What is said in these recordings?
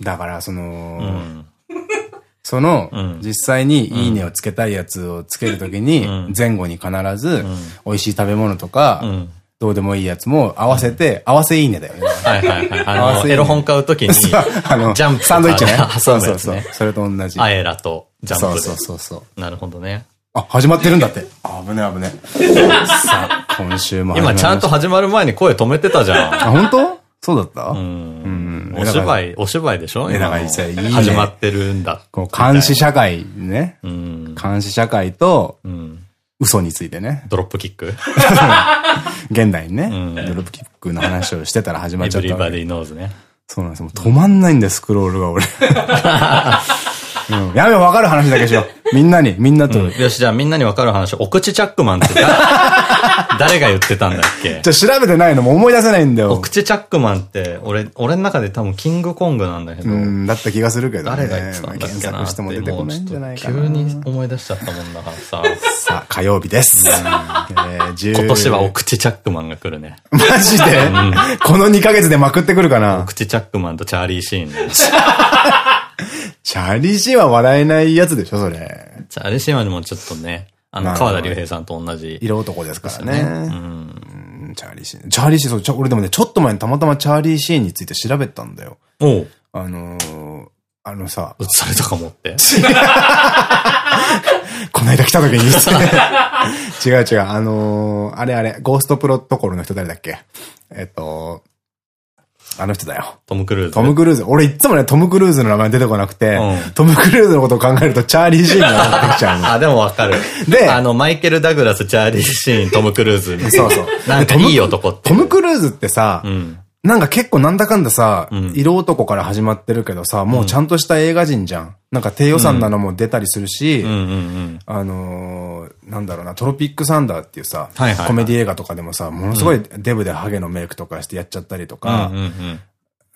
だから、その、うん。その、うん実際にいいねをつけたいやつをつけるときに、うん前後に必ず、美味しい食べ物とか、うん。どうでもいいやつも合わせて、合わせいいねだよね。はいはいはい。あの、合わせエロ本買うときに、あの、ャンプサンドイッチね。挟そうそうそう。それと同じ。アエラとジャンプで。そうそうそう。なるほどね。あ、始まってるんだって。あ危ね危ね。さあ、今週も今ちゃんと始まる前に声止めてたじゃん。あ、本当？そうだった？うんうんお芝居、お芝居でしょ？えだから今のさいいね始まってるんだ。監視社会ね。うん。監視社会とうん。嘘についてね。ドロップキック？現代にね、んドロップキックの話をしてたら始まっエちゃったわけ。ブリバディノーズね。そうなんですよ。もう止まんないんだよ、スクロールが俺。うん、やめよ、わかる話だけしよう。みんなに、みんなと。よし、じゃあみんなにわかる話。お口チャックマンって誰 誰が言ってたんだっけ？じゃあ調べてないのも思い出せないんだよ。お口チャックマンって、俺、俺の中で多分キングコングなんだけど。うん、だった気がするけどね。誰が言ってたんだっけな検索しても出てこないんじゃないか急に思い出しちゃったもんだからさ。さあ、火曜日です。えー10今年はお口チャックマンが来るね。マジで？この2ヶ月でまくってくるかおな口チャックマンとチャーリーシーンね。チャーリーシーは笑えないやつでしょ、それ。チャーリーシはでもちょっとね、あの、川田龍平さんと同じ。色男ですからね。うん。うんチャーリーシーン。チャーリーシーン、そう、俺でもね、ちょっと前にたまたまチャーリーシーンについて調べたんだよ。おうあのー、あのさ、映されたかもって。この間来た時に言って違う違う、あのー、あれあれ、ゴーストプロトコルの人誰だっけ？えっと、あの人だよ。トム・クルーズ。トム・クルーズ。俺いつもね、トム・クルーズの名前出てこなくて、うんトム・クルーズのことを考えるとチャーリー・シーンが出てきちゃうの。あ、でもわかる。であの、マイケル・ダグラス、チャーリー・シーン、トム・クルーズ。そうそう。なんかいい男って。トム・クルーズってさ、うん。なんか結構なんだかんださ、うん。色男から始まってるけどさ、もうちゃんとした映画人じゃん。なんか低予算なのも出たりするし、うんうんうん。あのー、なんだろうな、トロピックサンダーっていうさ、コメディ映画とかでもさ、ものすごいデブでハゲのメイクとかしてやっちゃったりとか、うん。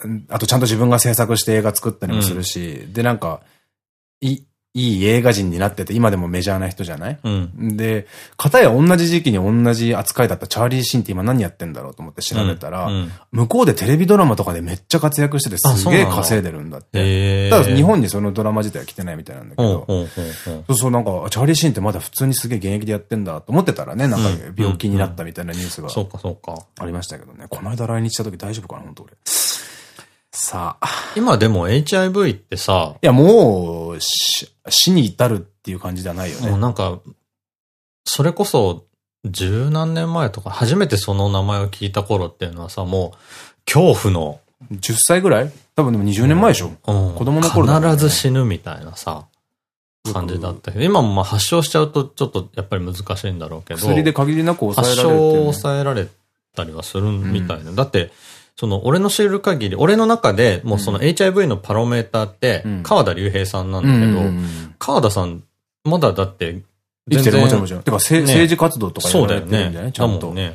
うん。あとちゃんと自分が制作して映画作ったりもするし、で、なんか、いい、いい映画人になってて、今でもメジャーな人じゃない？うん。うん。で、片や同じ時期に同じ扱いだったチャーリー・シーンって今何やってんだろうと思って調べたら、うん向こうでテレビドラマとかでめっちゃ活躍しててすげえ稼いでるんだって。へただ日本にそのドラマ自体は来てないみたいなんだけど。そうそうなんか、チャーリー・シーンってまだ普通にすげえ現役でやってんだと思ってたらね、なんか病気になったみたいなニュースがそうかそうか。ありましたけどね。この間来日した時大丈夫かな本当俺。さあ。今でも HIV ってさ、いや、もう、し死に至るっていう感じではないよね。もうなんか、それこそ、十何年前とか、初めてその名前を聞いた頃っていうのはさ、もう、恐怖の、10歳ぐらい？多分でも20年前でしょ、うん。子供の頃ね。必ず死ぬみたいなさ、感じだったけど、今もまあ発症しちゃうとちょっとやっぱり難しいんだろうけど、薬で限りなく抑え発られるね、症を抑えられたりはするみたいな。だって、その、俺の知る限り、俺の中で、もうその HIV のパロメーターってうん、川田隆平さんなんだうんけど、川田さん、まだだって、生きてる、もちろんもちろろん。てか、政治活動とかやそうだよられてるんじゃない？ね。ちゃんと。ね。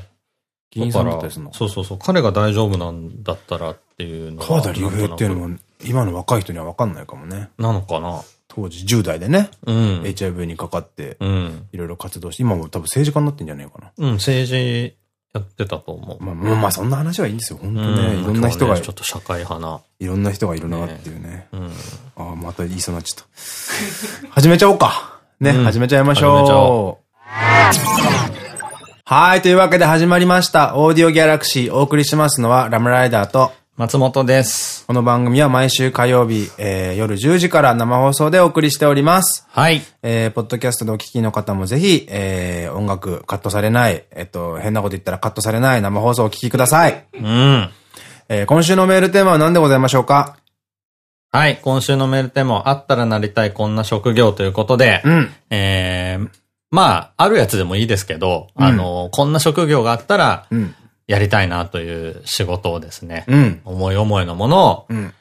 議員さんだったりするの。そうそうそう。彼が大丈夫なんだったらっていうのは川田隆平っていうのも、今の若い人には分かんないかもね。くなのかな？当時10代でね、うん。HIV にかかって、うん。いろいろ活動して、今も多分政治家になってんじゃないかな。うん、政治やってたと思う。まあ、まあ、まあそんな話はいいんですよ。本当うんね。いろんな人が、ちょっと社会派な。いろんな人がいるなっていうね。うん。ああ、また言いそうになっちゃった。始めちゃおうか。ね、うん始めちゃいましょう。はい、というわけで始まりました。オーディオギャラクシーお送りしますのはラムライダーと、松本です。この番組は毎週火曜日、えー、夜10時から生放送でお送りしております。はい。えー、ポッドキャストでお聞きの方もぜひ、えー、音楽カットされない、えっと、変なこと言ったらカットされない生放送をお聞きください。うん。えー、今週のメールテーマは何でございましょうか？はい。今週のメールテーマは、あったらなりたいこんな職業ということで、うん。えー、まあ、あるやつでもいいですけど、うんあの、こんな職業があったら、うん。やりたいなという仕事をですね、うん。思い思いのものをうん。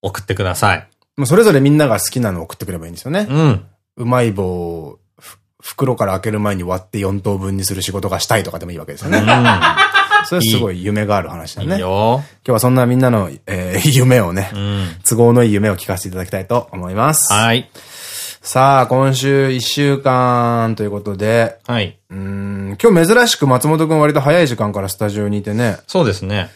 送ってください。もうそれぞれみんなが好きなのを送ってくればいいんですよね。うん。うまい棒をふ袋から開ける前に割って4等分にする仕事がしたいとかでもいいわけですよね。それはすごい夢がある話だうん。いね。いよ。今日はそんなみんなの、えー夢をねう、ん。都合のいい夢を聞かせていただきたいと思います。はい。さあ、今週1週間ということで、はい。うーん、今日珍しく松本くん割と早い時間からスタジオにいてね、そうですね。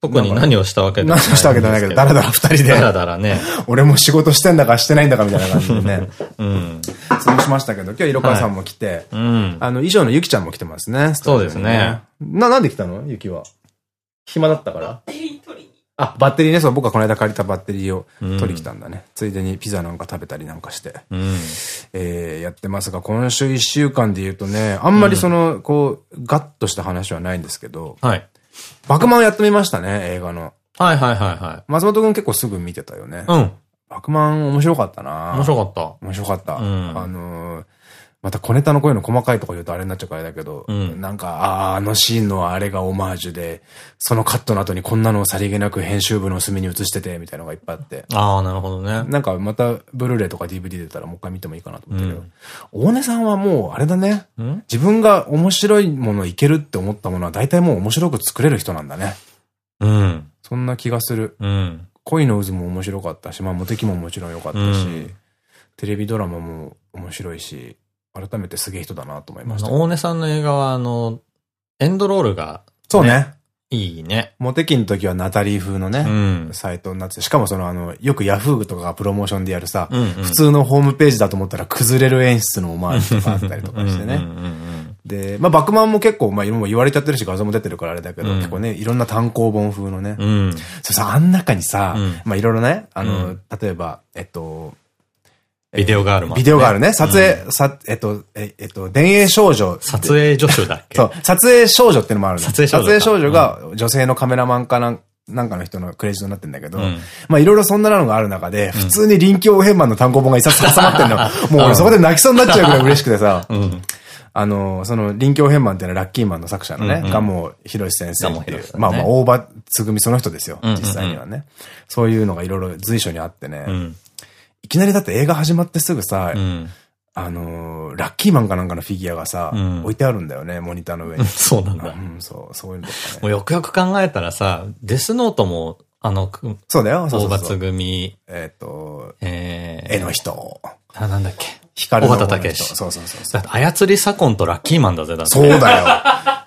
特に何をしたわけでもない。何をしたわけじゃないけど、だらだら二人で。だらだらね。俺も仕事してんだかしてないんだかみたいな感じでね。うん。そうしましたけど、今日色川さんも来て、うん。あの、以上のゆきちゃんも来てますね。そうですね。な、なんで来たの？ゆきは。暇だったからあ、バッテリーね、そう、僕はこの間借りたバッテリーを取り来たんだね。うん、ついでにピザなんか食べたりなんかして、うん、えー、やってますが、今週一週間で言うとね、あんまりその、うん、こう、ガッとした話はないんですけど、はい。バクマンやってみましたね、映画の。はいはいはいはい。松本くん結構すぐ見てたよね。うん。バクマン面白かったな面白かった。面白かった。うん、あのーまた小ネタの声の細かいとこ言うとあれになっちゃうからだけど、うん、なんか、ああ、あのシーンのあれがオマージュで、そのカットの後にこんなのをさりげなく編集部の隅に映してて、みたいなのがいっぱいあって。ああ、なるほどね。なんかまたブルーレイとか DVD 出たらもう一回見てもいいかなと思ったけど、うん、大根さんはもうあれだね、自分が面白いものいけるって思ったものは大体もう面白く作れる人なんだね。うん。そんな気がする。うん。恋の渦も面白かったし、まあモテキももちろん良かったし、うん、テレビドラマも面白いし、改めてすげえ人だなと思いました。大根さんの映画は、あの、エンドロールが、ね、そうね。いいね。モテ期の時はナタリー風のね、うん、サイトになってて、しかもそのあの、よくヤフーとかがプロモーションでやるさ、うんうん、普通のホームページだと思ったら崩れる演出のオマージュとかあったりとかしてね。で、まあ、バクマンも結構、まあ、も言われちゃってるし、画像も出てるからあれだけど、うん、結構ね、いろんな単行本風のね。うん、そさ、あん中にさ、うん、まあ、いろいろね、あの、例えば、えっと、ビデオガールも、ビデオガールね。撮影、さ、えっと、え、えっと、電影少女。撮影助手だっけ？そう。撮影少女ってのもある撮影少女。撮影少女が女性のカメラマンかなんなんかの人のクレジットになってんだけど、まあいろいろそんなのがある中で、普通に臨機応変マンの単行本が一冊挟まってんの。もう俺そこで泣きそうになっちゃうぐらい嬉しくてさ。あの、その、臨機応変マンっていうのはラッキーマンの作者のね、ガモヒロシ先生っていう、まあまあ大場つぐみその人ですよ、実際にはね。そういうのがいろいろ随所にあってね。いきなりだって映画始まってすぐさ、うん、あのー、ラッキーマンかなんかのフィギュアがさ、うん、置いてあるんだよね、モニターの上に。そうなんだ。うん、そう、そういうのとかね。もうよくよく考えたらさ、デスノートも、あの、そうだよ、そうそうそう。組。えっと、えー、絵の人。あ、なんだっけ？光の。尾形武史。そうそうそう。操り左近とラッキーマンだぜ、だそうだよ。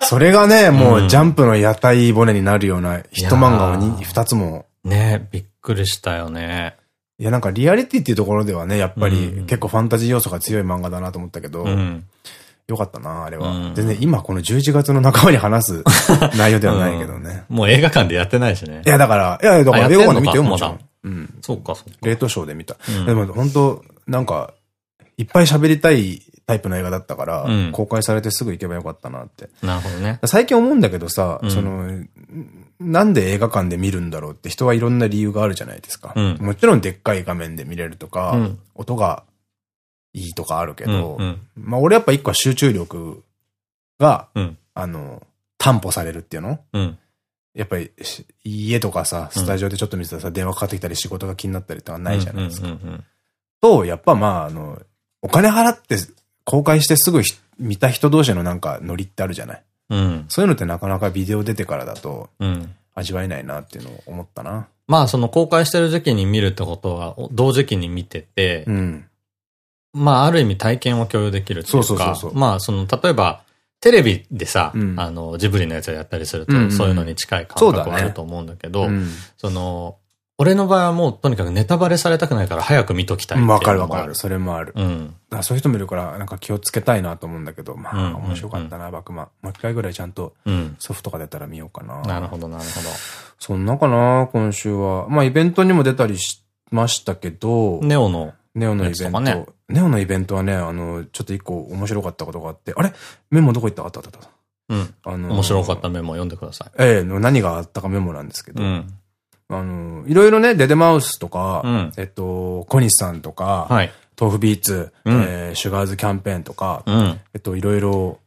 それがね、もうジャンプの屋台骨になるようなヒット漫画を二つも。ねびっくりしたよね。いや、なんかリアリティっていうところではね、やっぱり結構ファンタジー要素が強い漫画だなと思ったけど、うん、よかったな、あれは。うん、全然今この11月の仲間に話す内容ではないけどね。もう映画館でやってないしね。いや、だから、いや、だから映画館で見てよ、もちろん。うん。そうか、そうか。冷凍ショーで見た。でも本当なんか、いっぱい喋りたいタイプの映画だったから、公開されてすぐ行けばよかったなって。なるほどね。最近思うんだけどさ、その、なんで映画館で見るんだろうって人はいろんな理由があるじゃないですか。うん、もちろんでっかい画面で見れるとか、うん、音がいいとかあるけど、うんうん、まあ俺やっぱ一個は集中力が、うん、あの、担保されるっていうの、うん、やっぱり家とかさ、スタジオでちょっと見てたらさ、電話かかってきたり仕事が気になったりとかないじゃないですか。と、やっぱまああの、お金払って公開してすぐ見た人同士のなんかノリってあるじゃない？うん、そういうのってなかなかビデオ出てからだと、味わえないなっていうのを思ったな。まあ、その公開してる時期に見るってことは、同時期に見てて、うん、まあ、ある意味体験を共有できるっていうか、まあ、その、例えば、テレビでさ、うん、あの、ジブリのやつをやったりすると、そういうのに近い感覚はあると思うんだけど、そ、の、俺の場合はもうとにかくネタバレされたくないから早く見ときたいわかるわかる。それもある。うん。だそういう人もいるから、なんか気をつけたいなと思うんだけど、まあ、面白かったな、バクマン。もう一回ぐらいちゃんと、ソフトが出たら見ようかな。なるほど、なるほど。そんなかな、今週は。まあ、イベントにも出たりしましたけど、ネオの。ネオのイベント。ね、ネオのイベントはね、あの、ちょっと一個面白かったことがあって、あれ？メモどこ行った？あったあったあった。うん。あの、面白かったメモ読んでください。ええ、何があったかメモなんですけど、うん、あの、いろいろね、デデマウスとか、うん、えっと、小西さんとか、はい、豆腐ビーツ、うん、えー、シュガーズキャンペーンとか、うん、えっと、いろいろ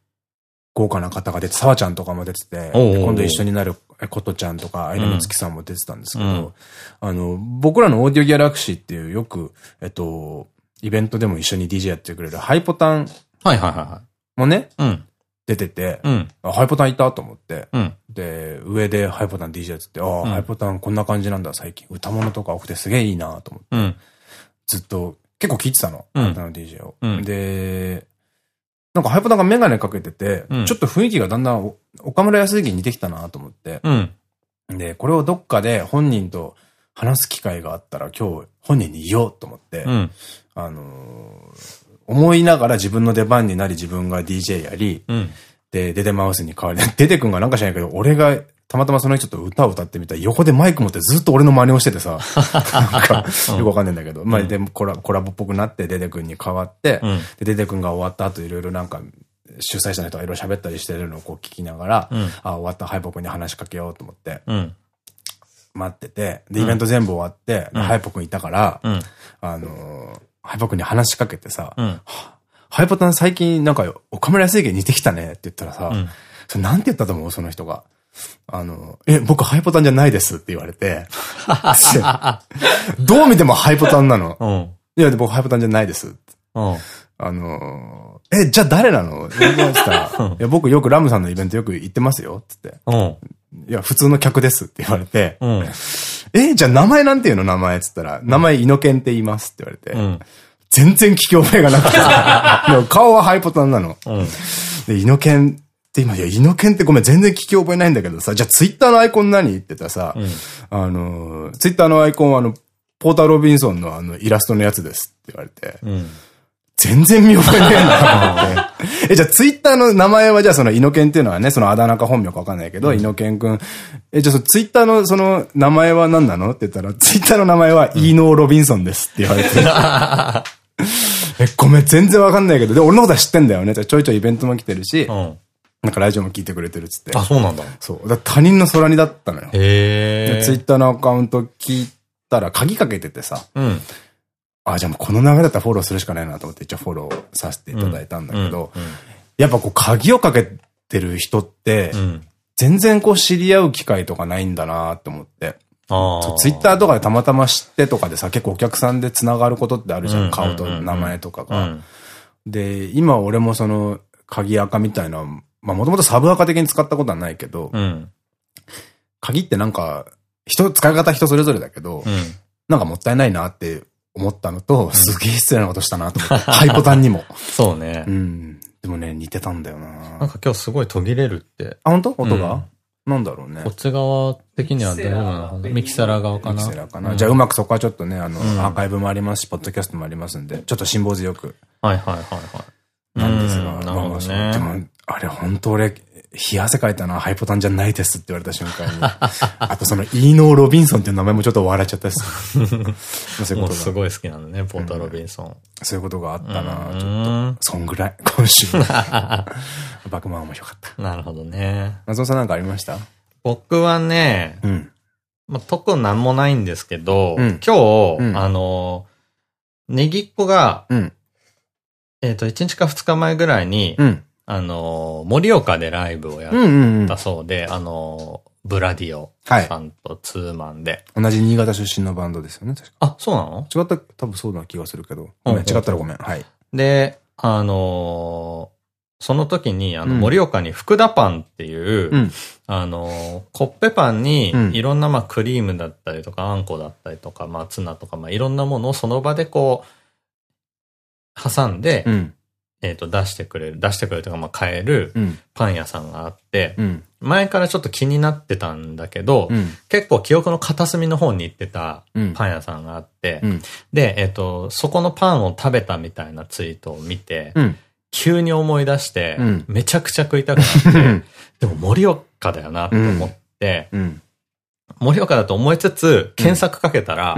豪華な方が出て、沢ちゃんとかも出てて、今度一緒になることちゃんとか、相野月さんも出てたんですけど、うん、あの、僕らのオーディオギャラクシーっていうよく、えっと、イベントでも一緒に DJ やってくれるハイポタン。はいはいはい。もね、うん、出てて、うん、ハイポタンいたと思って、うん、で、上でハイポタン DJ やってて、ああ、うん、ハイポタンこんな感じなんだ最近。歌物とか多くてすげえいいなと思って、ずっと結構聞いてたの、ハイポタンの DJ を。で、なんかハイポタンがメガネかけてて、ちょっと雰囲気がだんだん岡村康之に似てきたなと思って、で、これをどっかで本人と話す機会があったら今日本人に言おうと思って、うん、あのー、思いながら自分の出番になり自分が DJ やり、うん、で、デデマウスに代わり、デデ君がなんか知らないけど、俺がたまたまその人と歌を歌ってみたら、横でマイク持ってずっと俺の真似をしててさ、なんか、よくわかんないんだけど、まあ、でもコラコラボっぽくなって、デデ君に代わって、うん、で、デデ君が終わった後いろいろなんか、主催者の人がいろいろ喋ったりしてるのをこう聞きながら、うん、あ、終わった、ハイポ君に話しかけようと思って、うん、待ってて、で、イベント全部終わって、ハイポ君いたから、あのハイポ君に話しかけてさ、ハイポタン最近なんか岡村康之似てきたねって言ったらさ、それなんて言ったと思う？その人が。あの、え、僕ハイポタンじゃないですって言われて、どう見てもハイポタンなの。うん、いや、僕ハイポタンじゃないです。うん、あの、え、じゃあ誰なの？いや、僕よくラムさんのイベントよく行ってますよって言って。いや、普通の客ですって言われて、うん、え、じゃあ名前なんていうの名前って言ったら、名前イノケンって言いますって言われて、うん、全然聞き覚えがなくて、顔はハイポタンなの。うん、で、イノケンって今、いや、イノケンってごめん、全然聞き覚えないんだけどさ、じゃあツイッターのアイコン何って言ったらさ、あの、ツイッターのアイコンはあの、ポーター・ロビンソンのあの、イラストのやつですって言われて、全然見覚えねえなと思って。え、じゃあツイッターの名前はじゃあそのイノケンっていうのはね、そのあだ名か本名かわかんないけど、イノケンくん。え、じゃあそのツイッターのその名前は何なのって言ったら、ツイッターの名前はイーノー・ロビンソンですって言われて。え、ごめん、全然わかんないけど、で、俺のことは知ってんだよね。ちょいちょいイベントも来てるし、うん、なんかラジオも聞いてくれてるっつって。あ、そうなんだ。そう。だ他人の空にだったのよ。へえ。ツイッターのアカウント聞いたら鍵かけててさ、うん。あ、じゃあもうこの流れだったらフォローするしかないなと思って一応フォローさせていただいたんだけど、やっぱこう鍵をかけてる人って、全然こう知り合う機会とかないんだなって思って。ツイッターとかでたまたま知ってとかでさ、結構お客さんで繋がることってあるじゃん。顔と名前とかが。で、今俺もその鍵垢みたいな、まあもともとサブ垢的に使ったことはないけど、うん、鍵ってなんか、人、使い方人それぞれだけど、うん、なんかもったいないなって思ったのと、すげえ失礼なことしたなと思って。ハイボタンにも。そうね。うん。でもね、似てたんだよななんか今日すごい途切れるって。あ、本当？音が、なんだろうね。こっち側的には大丈夫なのミキサラ側かな？ミキサラかな？じゃあうまくそこはちょっとね、あの、アーカイブもありますし、ポッドキャストもありますんで、ちょっと辛抱強く。はいはいはいはい。なんですが、なるほどね。でも、あれ本当俺、冷や汗かいたのはハイポタンじゃないですって言われた瞬間に。あとそのイーノー・ロビンソンっていう名前もちょっと笑っちゃったです。そういうことすごい好きなんだね、ポーター・ロビンソン。そういうことがあったなちょっと。そんぐらい、今週。バクマン面白かった。なるほどね。松尾さんなんかありました？僕はね、うん。まあ、特になんもないんですけど、うん、今日、うん、あの、ネギっ子が、うん、えっと、1日か2日前ぐらいに、うん、あの、盛岡でライブをやったそうで、あの、ブラディオさんとツーマンで、はい。同じ新潟出身のバンドですよね、確か。あ、そうなの？違った、多分そうな気がするけど。ごめん、違ったらごめん。はい。で、あのー、その時に、あの、盛岡に福田パンっていう、うん、あのー、コッペパンに、いろんな、まあ、クリームだったりとか、あんこだったりとか、まあ、ツナとか、まあ、いろんなものをその場でこう、挟んで、うん、えっと、出してくれる、出してくれるとか、まあ、買えるパン屋さんがあって、うん、前からちょっと気になってたんだけど、うん、結構記憶の片隅の方に行ってたパン屋さんがあって、うん、で、えっ、と、そこのパンを食べたみたいなツイートを見て、急に思い出して、めちゃくちゃ食いたくなって、でも盛岡だよなと思って、盛岡だと思いつつ、検索かけたら、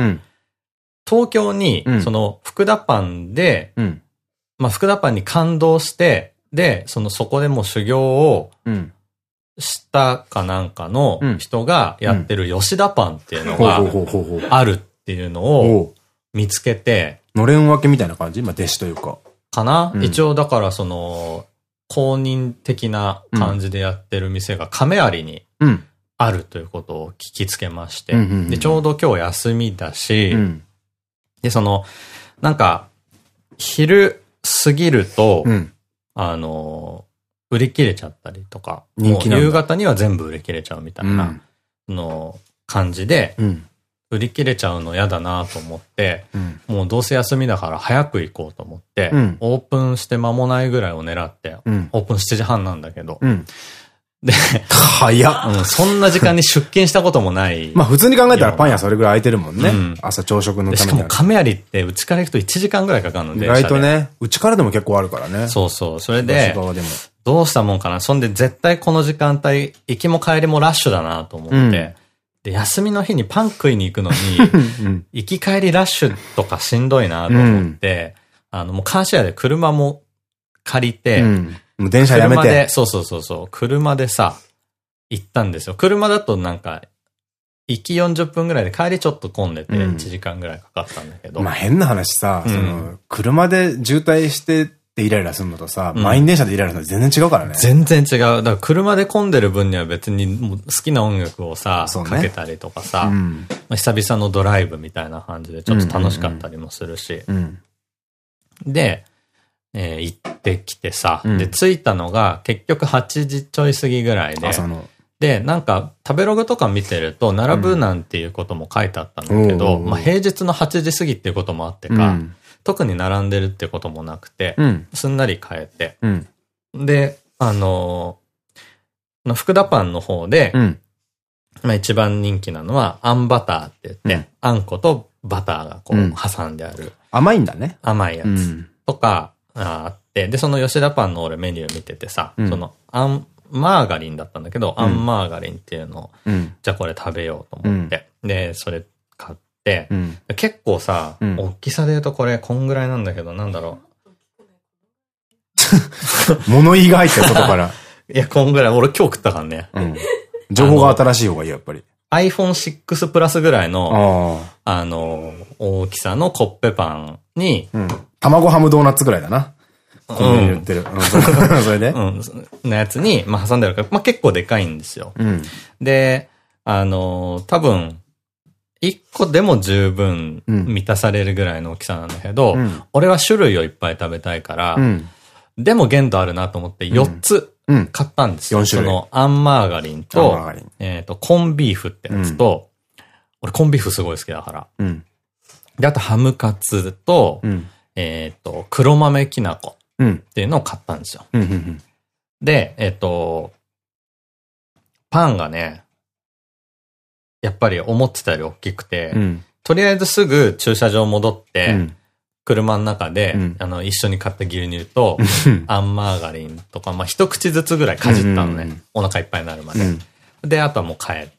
東京に、その、福田パンで、まあ、福田パンに感動して、で、そのそこでも修行をしたかなんかの人がやってる吉田パンっていうのがあるっていうのを見つけて。のれん分けみたいな感じ？まあ、弟子というか。かな、うん、一応だからその、公認的な感じでやってる店が亀有にあるということを聞きつけまして。で、ちょうど今日休みだし、うん、で、その、なんか、昼、過ぎると、うん、あの、売り切れちゃったりとか、もう夕方には全部売り切れちゃうみたいな、の感じで、売り切れちゃうの嫌だなと思って、うん、もうどうせ休みだから早く行こうと思って、うん、オープンして間もないぐらいを狙って、うん、オープン7時半なんだけど、で、早っ。うん、そんな時間に出勤したこともない。まあ普通に考えたらパン屋それぐらい空いてるもんね。うん、朝朝食のために。しかも亀有ってうちから行くと1時間ぐらいかかるので。意外とね、うちからでも結構あるからね。そうそう。それで、どうしたもんかな。そんで絶対この時間帯、行きも帰りもラッシュだなと思って。うん、で、休みの日にパン食いに行くのに、行き帰りラッシュとかしんどいなと思って、あのもうカーシェアで車も借りて、もう電車やめて。車で、そうそうそうそう、車でさ、行ったんですよ。車だとなんか、行き40分ぐらいで帰りちょっと混んでて、1時間ぐらいかかったんだけど。まあ変な話さ、その、車で渋滞してってイライラするのとさ、満員電車でイライラするの全然違うからね。全然違う。だから車で混んでる分には別にもう好きな音楽をさ、かけたりとかさ、久々のドライブみたいな感じでちょっと楽しかったりもするし。で、えー、行ってきてさ、うん、で、着いたのが結局8時ちょい過ぎぐらいで、で、なんか食べログとか見てると、並ぶなんていうことも書いてあったんだけど、まあ平日の8時過ぎっていうこともあってか、うん、特に並んでるってこともなくて、うん、すんなり変えて、で、あのー、福田パンの方で、まあ一番人気なのは、あんバターって言って、あんことバターがこう挟んである。甘いんだね。甘いやつ。とか、あって、で、その吉田パンの俺メニュー見ててさ、うん、その、アン、マーガリンだったんだけど、うん、アンマーガリンっていうのを、うん、じゃあこれ食べようと思って、で、それ買って、結構さ、大きさで言うとこれこんぐらいなんだけど、なんだろう。物言いが入ってる、外から。いや、こんぐらい。俺今日食ったからね。情報が新しい方がいい、やっぱり。iPhone6 プラスぐらいの、あの、大きさのコッペパンに、卵ハムドーナツぐらいだな。この言ってる。それで？うん。のやつに、まあ挟んであるから、まあ結構でかいんですよ。うん、で、あのー、多分、一個でも十分満たされるぐらいの大きさなんだけど、うん、俺は種類をいっぱい食べたいから、うん、でも限度あるなと思って4つ買ったんですよ。そのアンマーガリンと、えっと、コンビーフってやつと、俺コンビーフすごい好きだから。で、あとハムカツと、えっと、黒豆きな粉っていうのを買ったんですよ。で、えっ、と、パンがね、やっぱり思ってたより大きくて、うん、とりあえずすぐ駐車場戻って、うん、車の中で、うん、あの、一緒に買った牛乳と、アンマーガリンとか、まあ、一口ずつぐらいかじったのね。お腹いっぱいになるまで。で、あとはもう帰って。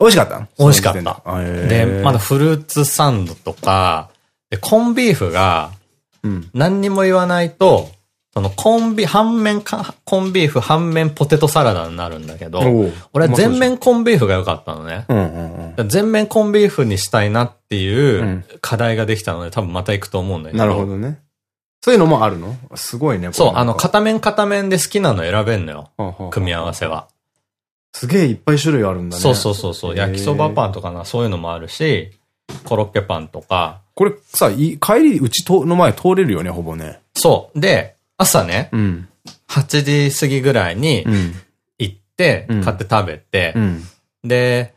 美味しかった？美味しかった。で、まだフルーツサンドとか、で、コンビーフが、何にも言わないと、そのコンビ、半面か、コンビーフ、半面ポテトサラダになるんだけど、俺は全面コンビーフが良かったのね。全面コンビーフにしたいなっていう課題ができたので、多分また行くと思うんだけど。なるほどね。そういうのもあるの？すごいね。そう、あの、片面片面で好きなの選べんのよ。組み合わせは。すげえいっぱい種類あるんだね。そうそうそうそう。焼きそばパンとかな、そういうのもあるし、コロッケパンとか。これさ、帰り、うちの前通れるよね、ほぼね。そう。で、朝ね、うん、8時過ぎぐらいに行って、買って食べて、うん、で、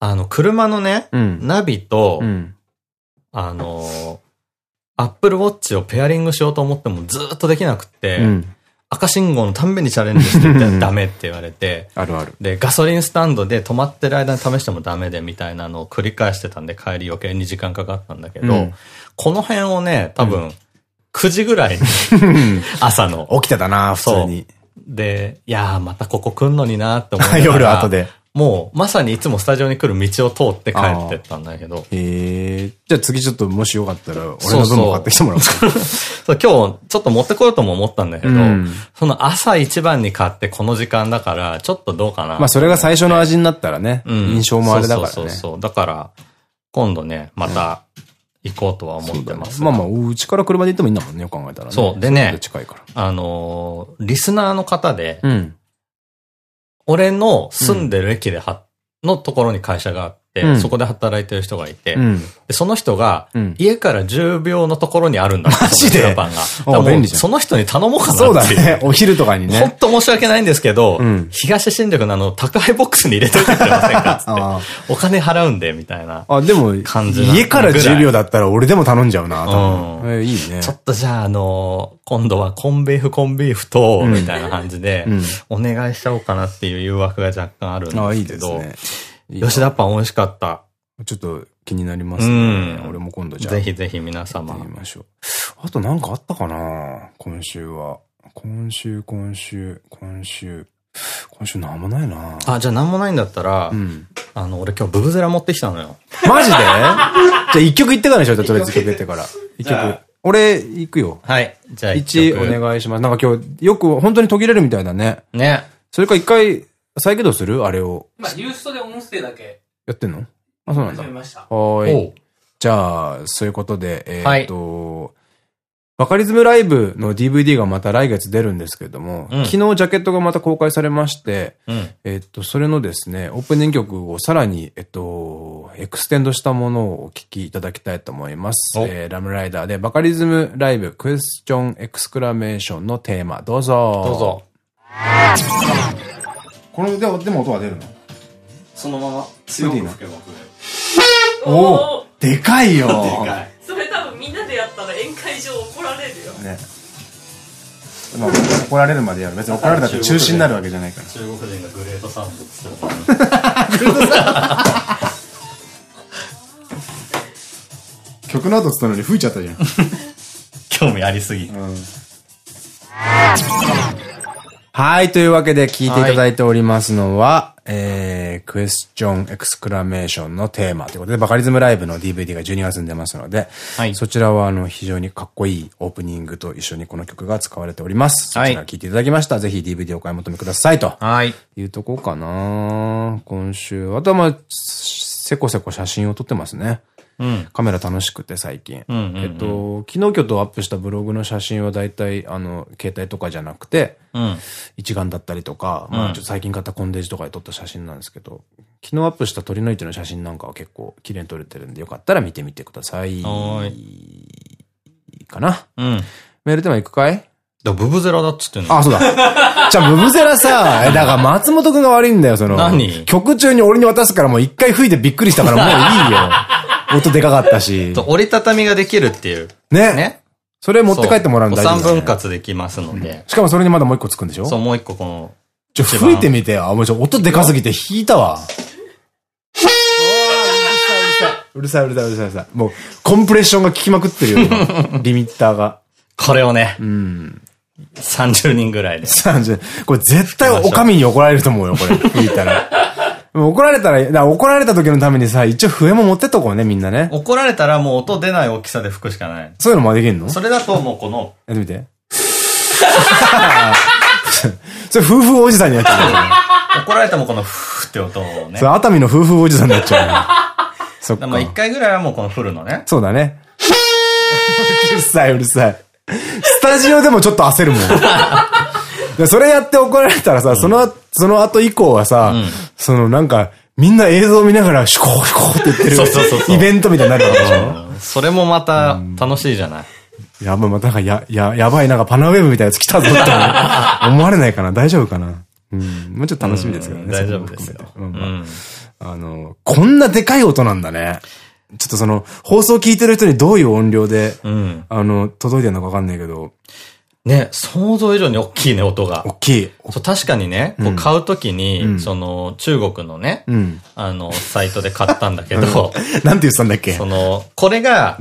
あの、車のね、うん、ナビと、あの、アップルウォッチをペアリングしようと思ってもずっとできなくって、赤信号のたんびにチャレンジしてみたらダメって言われて。あるある。で、ガソリンスタンドで止まってる間に試してもダメでみたいなのを繰り返してたんで帰り余計に時間かかったんだけど、うん、この辺をね、多分、9時ぐらいに 朝の。起きてたな、普通に。で、いやーまたここ来んのになって思って。夜後で。もう、まさにいつもスタジオに来る道を通って帰ってったんだけど。へえ。じゃあ次ちょっともしよかったら、俺の分も買ってきてもらおうか。そう今日、ちょっと持ってこようとも思ったんだけど、うん、その朝一番に買ってこの時間だから、ちょっとどうかな。まあそれが最初の味になったらね、うん、印象もあれだからね。そうそうそう。だから、今度ね、また、行こうとは思ってます、ね、まあまあ、うちから車で行ってもいいんだもんね、考えたらね。そう。でね、近いから。あのー、リスナーの方で、うん、俺の住んでる駅では、のところに会社があっ、そこで働いてる人がいて、でその人が、家から10秒のところにあるんだ マジで？パンが。その人に頼もうかなってそうだね。お昼とかにね。ほんと申し訳ないんですけど、東新宿のあの、宅配ボックスに入れといてくれませんかつって。お金払うんで、みたいな。あ、でも、感じ家から10秒だったら俺でも頼んじゃうな、多分。いいね。ちょっとじゃあ、あの、今度はコンビーフコンビーフと、みたいな感じで、お願いしちゃおうかなっていう誘惑が若干あるんですけど。あ、いいですね。吉田パン美味しかった。ちょっと気になりますね。俺も今度じゃあ。ぜひぜひ皆様。見ましょう。あとなんかあったかな？今週は。今週、今週、今週。今週なんもないなあ、じゃあなんもないんだったら、うん、あの、俺今日ブブゼラ持ってきたのよ。マジで？じゃあ一曲言ってからでしょとりあえず曲言ってから。一曲。俺、行くよ。はい。じゃあ一お願いします。なんか今日、よく本当に途切れるみたいだね。ね。それか一回、再起動する？あれを。まあ、ユーストで音声だけ。やってんの？あ、そうなんだ。はい。じゃあ、そういうことで、えっと、バカリズムライブの DVD がまた来月出るんですけども、うん、昨日ジャケットがまた公開されまして、うん、えっと、それのですね、オープニング曲をさらに、えっと、エクステンドしたものをお聴きいただきたいと思います。えー、ラムライダーでバカリズムライブクエスチョンエクスクラメーションのテーマ、どうぞ。どうぞ。この、でも、でも音は出るの。そのまま強く吹けばおおでかいよ。でかい。それ多分みんなでやったら宴会場怒られるよ。ね。まあ、怒られるまでやる。別に怒られたって中止になるわけじゃないから。中国人がグレートサウンドするグレートサウンド曲の後つったのに吹いちゃったじゃん。興味ありすぎ。うんはい。というわけで聞いていただいておりますのは、はい、えー、クエスチョンエクスクラメーションのテーマということで、バカリズムライブの DVD が12月に出ますので、はい、そちらはあの非常にかっこいいオープニングと一緒にこの曲が使われております。はい、そちら聞いていただきました。ぜひ DVD お買い求めくださいと。はい。いうとこかな今週。あとはまあ、せこせこ写真を撮ってますね。カメラ楽しくて最近。えっと、昨日今日とアップしたブログの写真は大体、あの、携帯とかじゃなくて、うん、一眼だったりとか、まあちょっと最近買ったコンデジとかで撮った写真なんですけど、昨日アップした鳥の市の写真なんかは結構綺麗に撮れてるんで、よかったら見てみてください。はい。かな？うん。メールテーマ行くかい？だブブゼラだっつってんの。あ、そうだ。じゃあ、ブブゼラさ、え、だから松本くんが悪いんだよ、その。何？曲中に俺に渡すからもう一回吹いてびっくりしたからもういいよ。音でかかったし。折りたたみができるっていう。ね。ね。それ持って帰ってもらうんだ三分割できますので。しかもそれにまだもう一個つくんでしょ？そう、もう一個この。ちょ、吹いてみてよ。あ、もうちょ、音でかすぎて弾いたわ。うるさい、うるさい、うるさい、うるさい。もう、コンプレッションが効きまくってるよ、リミッターが。これをね。うん。30人ぐらいで。30。これ絶対お上に怒られると思うよ、これ。吹いたら。怒られたら、怒られた時のためにさ、一応笛も持ってっとこうね、みんなね。怒られたらもう音出ない大きさで吹くしかない。そういうのもできんの？それだともうこの。やってみて？それ、夫婦おじさんになっちゃう。怒られてもこのふーって音をね。それ、熱海の夫婦おじさんになっちゃう。そっか。まあ一回ぐらいはもうこの振るのね。そうだね。うるさい、うるさい。スタジオでもちょっと焦るもん。でそれやって怒られたらさ、うん、その、その後以降はさ、うん、そのなんか、みんな映像見ながら、シュコーシュコーって言ってるイベントみたいになるわけでしょ？それもまた楽しいじゃない？やばい、またなんかや、や、やばい、なんかパナウェブみたいなやつ来たぞって 思われないかな大丈夫かな？うん。もうちょっと楽しみですけどね。大丈夫ですよ。うん。あの、こんなでかい音なんだね。ちょっとその、放送聞いてる人にどういう音量で、うん、あの、届いてるのかわかんないけど、ね、想像以上に大きいね、音が。大きい。そう、確かにね、こう買うときに、その、中国のね、あの、サイトで買ったんだけど、なんて言ってたんだっけ？その、これが、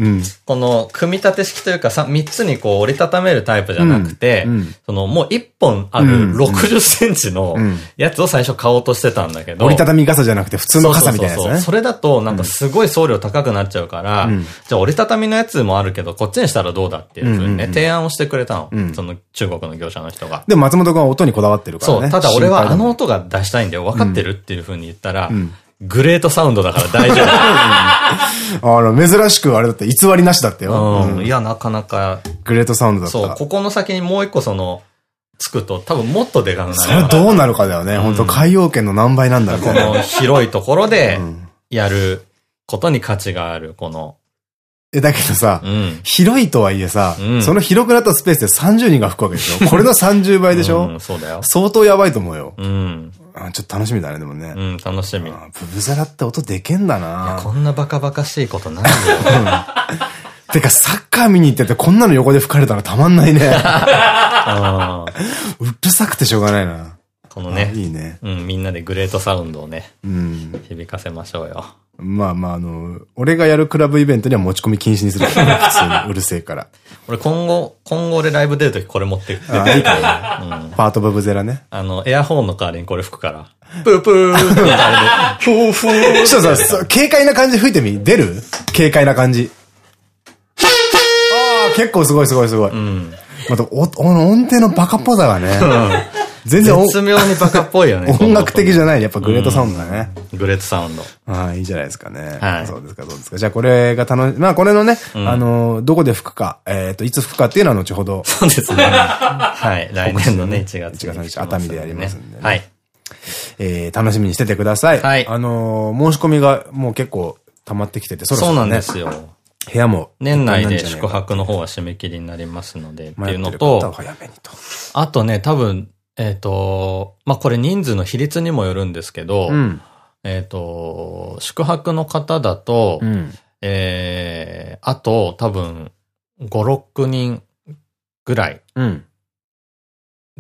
この、組み立て式というか、3つにこう折りたためるタイプじゃなくて、その、もう1本ある60センチのやつを最初買おうとしてたんだけど、折りたたみ傘じゃなくて普通の傘みたいなやつね。それだと、なんかすごい送料高くなっちゃうから、じゃあ折りたたみのやつもあるけど、こっちにしたらどうだっていうふうにね、提案をしてくれたの。その、中国の業者の人が。でも松本君は音にこだわってるからね。そう、ただ俺はあの音が出したいんだよ。分かってるっていうふうに言ったら、グレートサウンドだから大丈夫。あの、珍しくあれだった。偽りなしだったよ。うん。いや、なかなか。グレートサウンドだった。そう、ここの先にもう一個その、つくと多分もっとでかくなる。それどうなるかだよね。本当海洋圏の何倍なんだろうこの広いところで、やることに価値がある、この。え、だけどさ、うん、広いとはいえさ、うん、その広くなったスペースで30人が吹くわけでしょ？これの30倍でしょ？うん、そうだよ。相当やばいと思うよ。うん。あちょっと楽しみだね、でもね。うん、楽しみ。ブブゼラって音でけんだなこんなバカバカしいことないよ。てか、サッカー見に行っててこんなの横で吹かれたらたまんないね。うるさくてしょうがないな。このね。いいね。うん、みんなでグレートサウンドをね。うん。響かせましょうよ。まあまあ、あの、俺がやるクラブイベントには持ち込み禁止にする、ね、普通にうるせえから。俺今後、今後俺ライブ出るときこれ持ってく。あ、いいかな。うん、パートバブゼラね。あの、エアホーンの代わりにこれ吹くから。プープーって あれで、ふーふー。そう そう、軽快な感じ吹いてみ出る？軽快な感じ。ああ、結構すごいすごいすごい。うん。また、お、音程のバカっぽさがね。全然絶妙にバカっぽいよね。音楽的じゃない。やっぱグレートサウンドだね。グレートサウンド。ああ、いいじゃないですかね。はい。そうですか、そうですか。じゃあこれが楽し、まあこれのね、あの、どこで吹くか、えっと、いつ吹くかっていうのは後ほど。そうですね。はい。来年のね、1月。1月日、熱海でやりますんで。はい。えー、楽しみにしててください。はい。あの申し込みがもう結構溜まってきてて、そろそろそうなんですよ。部屋も。年内で宿泊の方は締め切りになりますので、っていうのと、あとね、多分、えっと、まあ、これ人数の比率にもよるんですけど、うん、えっと、宿泊の方だと、うん、えー、あと多分5、6人ぐらい。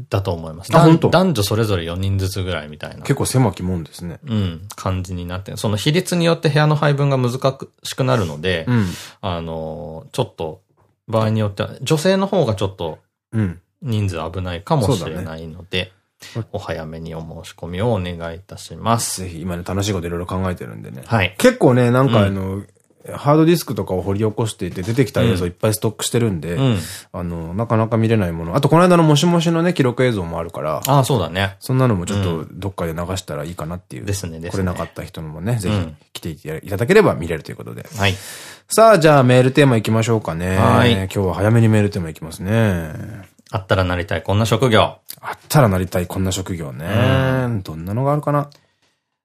だと思います。男女それぞれ4人ずつぐらいみたいな。結構狭きもんですね。うん。感じになってその比率によって部屋の配分が難しくなるので、うん、あの、ちょっと、場合によっては、女性の方がちょっと、うん。人数危ないかもしれないので、ね、お早めにお申し込みをお願いいたします。ぜひ、今ね、楽しいこといろいろ考えてるんでね。はい。結構ね、なんかあの、うんハードディスクとかを掘り起こしていて出てきた映像いっぱいストックしてるんで、うん、あの、なかなか見れないもの。あと、この間のもしもしのね、記録映像もあるから。ああ、そうだね。そんなのもちょっとどっかで流したらいいかなっていう。ですね、ですね。来れなかった人のもね、ぜひ来ていただければ見れるということで。はい。さあ、じゃあメールテーマいきましょうかね。はい。今日は早めにメールテーマいきますね。あったらなりたいこんな職業。あったらなりたいこんな職業ね。うん、どんなのがあるかな？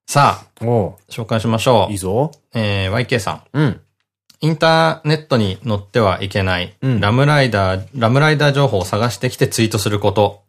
さあ、お紹介しましょう。いいぞ。えー、YK さん。うん。インターネットに載ってはいけない、うん、ラムライダー、ラムライダー情報を探してきてツイートすること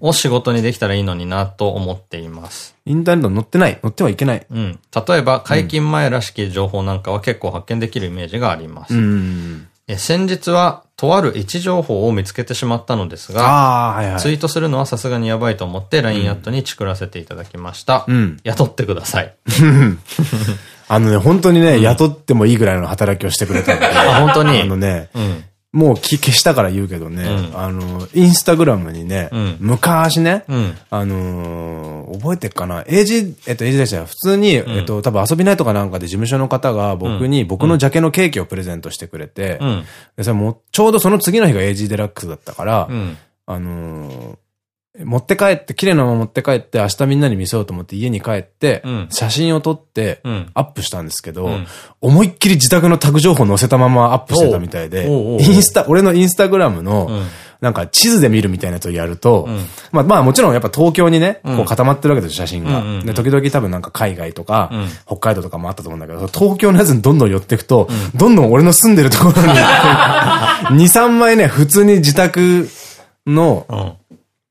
を仕事にできたらいいのになと思っています。インターネットに載ってない載ってはいけない。うん。例えば、解禁前らしき情報なんかは結構発見できるイメージがあります。うん。先日は、とある位置情報を見つけてしまったのですが、はいはい、ツイートするのはさすがにやばいと思って LINE アットにチクらせていただきました。うん、雇ってください。あのね、本当にね、うん、雇ってもいいぐらいの働きをしてくれたんで。あ、本当に？あのね、うん、もう消したから言うけどね、うん、あの、インスタグラムにね、うん、昔ね、うん、あのー、覚えてっかな、エイジ、えっと、エイジでした普通に、えっと、多分遊びないとかなんかで事務所の方が僕に、僕のジャケのケーキをプレゼントしてくれて、でそれもちょうどその次の日がエイジデラックスだったから、あのー持って帰って、綺麗なまま持って帰って、明日みんなに見せようと思って家に帰って、写真を撮って、アップしたんですけど、思いっきり自宅のタグ情報載せたままアップしてたみたいで、インスタ、俺のインスタグラムの、なんか地図で見るみたいなやつをやると、まあまあもちろんやっぱ東京にね、こう固まってるわけですよ、写真が。で、時々多分なんか海外とか、北海道とかもあったと思うんだけど、東京のやつにどんどん寄っていくと、どんどん俺の住んでるところに、2、3枚ね、普通に自宅の、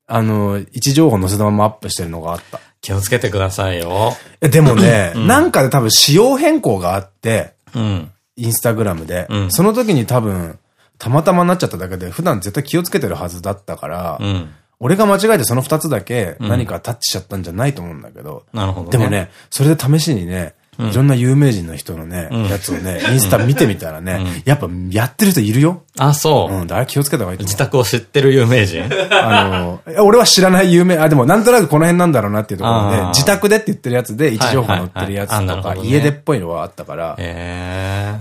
あの、位置情報載せたままアップしてるのがあった。気をつけてくださいよ。え、でもね、うん、なんかで多分仕様変更があって、うん、インスタグラムで、うん、その時に多分、たまたまなっちゃっただけで、普段絶対気をつけてるはずだったから、うん、俺が間違えてその二つだけ何かタッチしちゃったんじゃないと思うんだけど、なるほど、でもね、それで試しにね、いろんな有名人の人のね、やつをね、インスタ見てみたらね、やっぱやってる人いるよ。あ、そう。うん、だから気をつけた方がいい自宅を知ってる有名人？あの、俺は知らない有名、あ、でもなんとなくこの辺なんだろうなっていうところで、自宅でって言ってるやつで位置情報載ってるやつとか、家出っぽいのはあったから、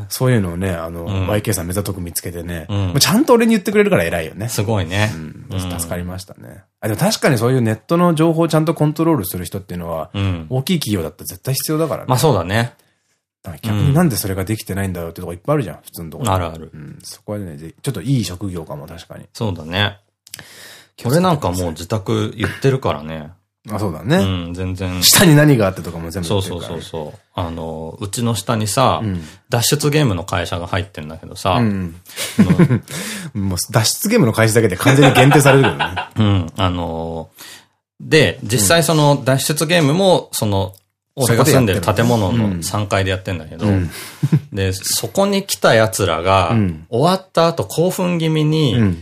そういうのをね、あの、YK さん目ざとく見つけてね、ちゃんと俺に言ってくれるから偉いよね。すごいね。助かりましたね。あでも確かにそういうネットの情報をちゃんとコントロールする人っていうのは、大きい企業だったら絶対必要だからね。まあそうだね。逆になんでそれができてないんだろうってとこいっぱいあるじゃん、普通のところ。あるある。うん。そこはね、ちょっといい職業かも、確かに。そうだね。これなんかもう自宅言ってるからね。あ、そうだね。うん、全然。下に何があってとかも全部そうそうそうそう。あの、うちの下にさ、うん、脱出ゲームの会社が入ってんだけどさ、うん、もう脱出ゲームの会社だけで完全に限定されるよね。うん、あので、実際その脱出ゲームも、その、俺が住んでる建物の3階でやってんだけど、で、そこに来た奴らが、終わった後興奮気味に、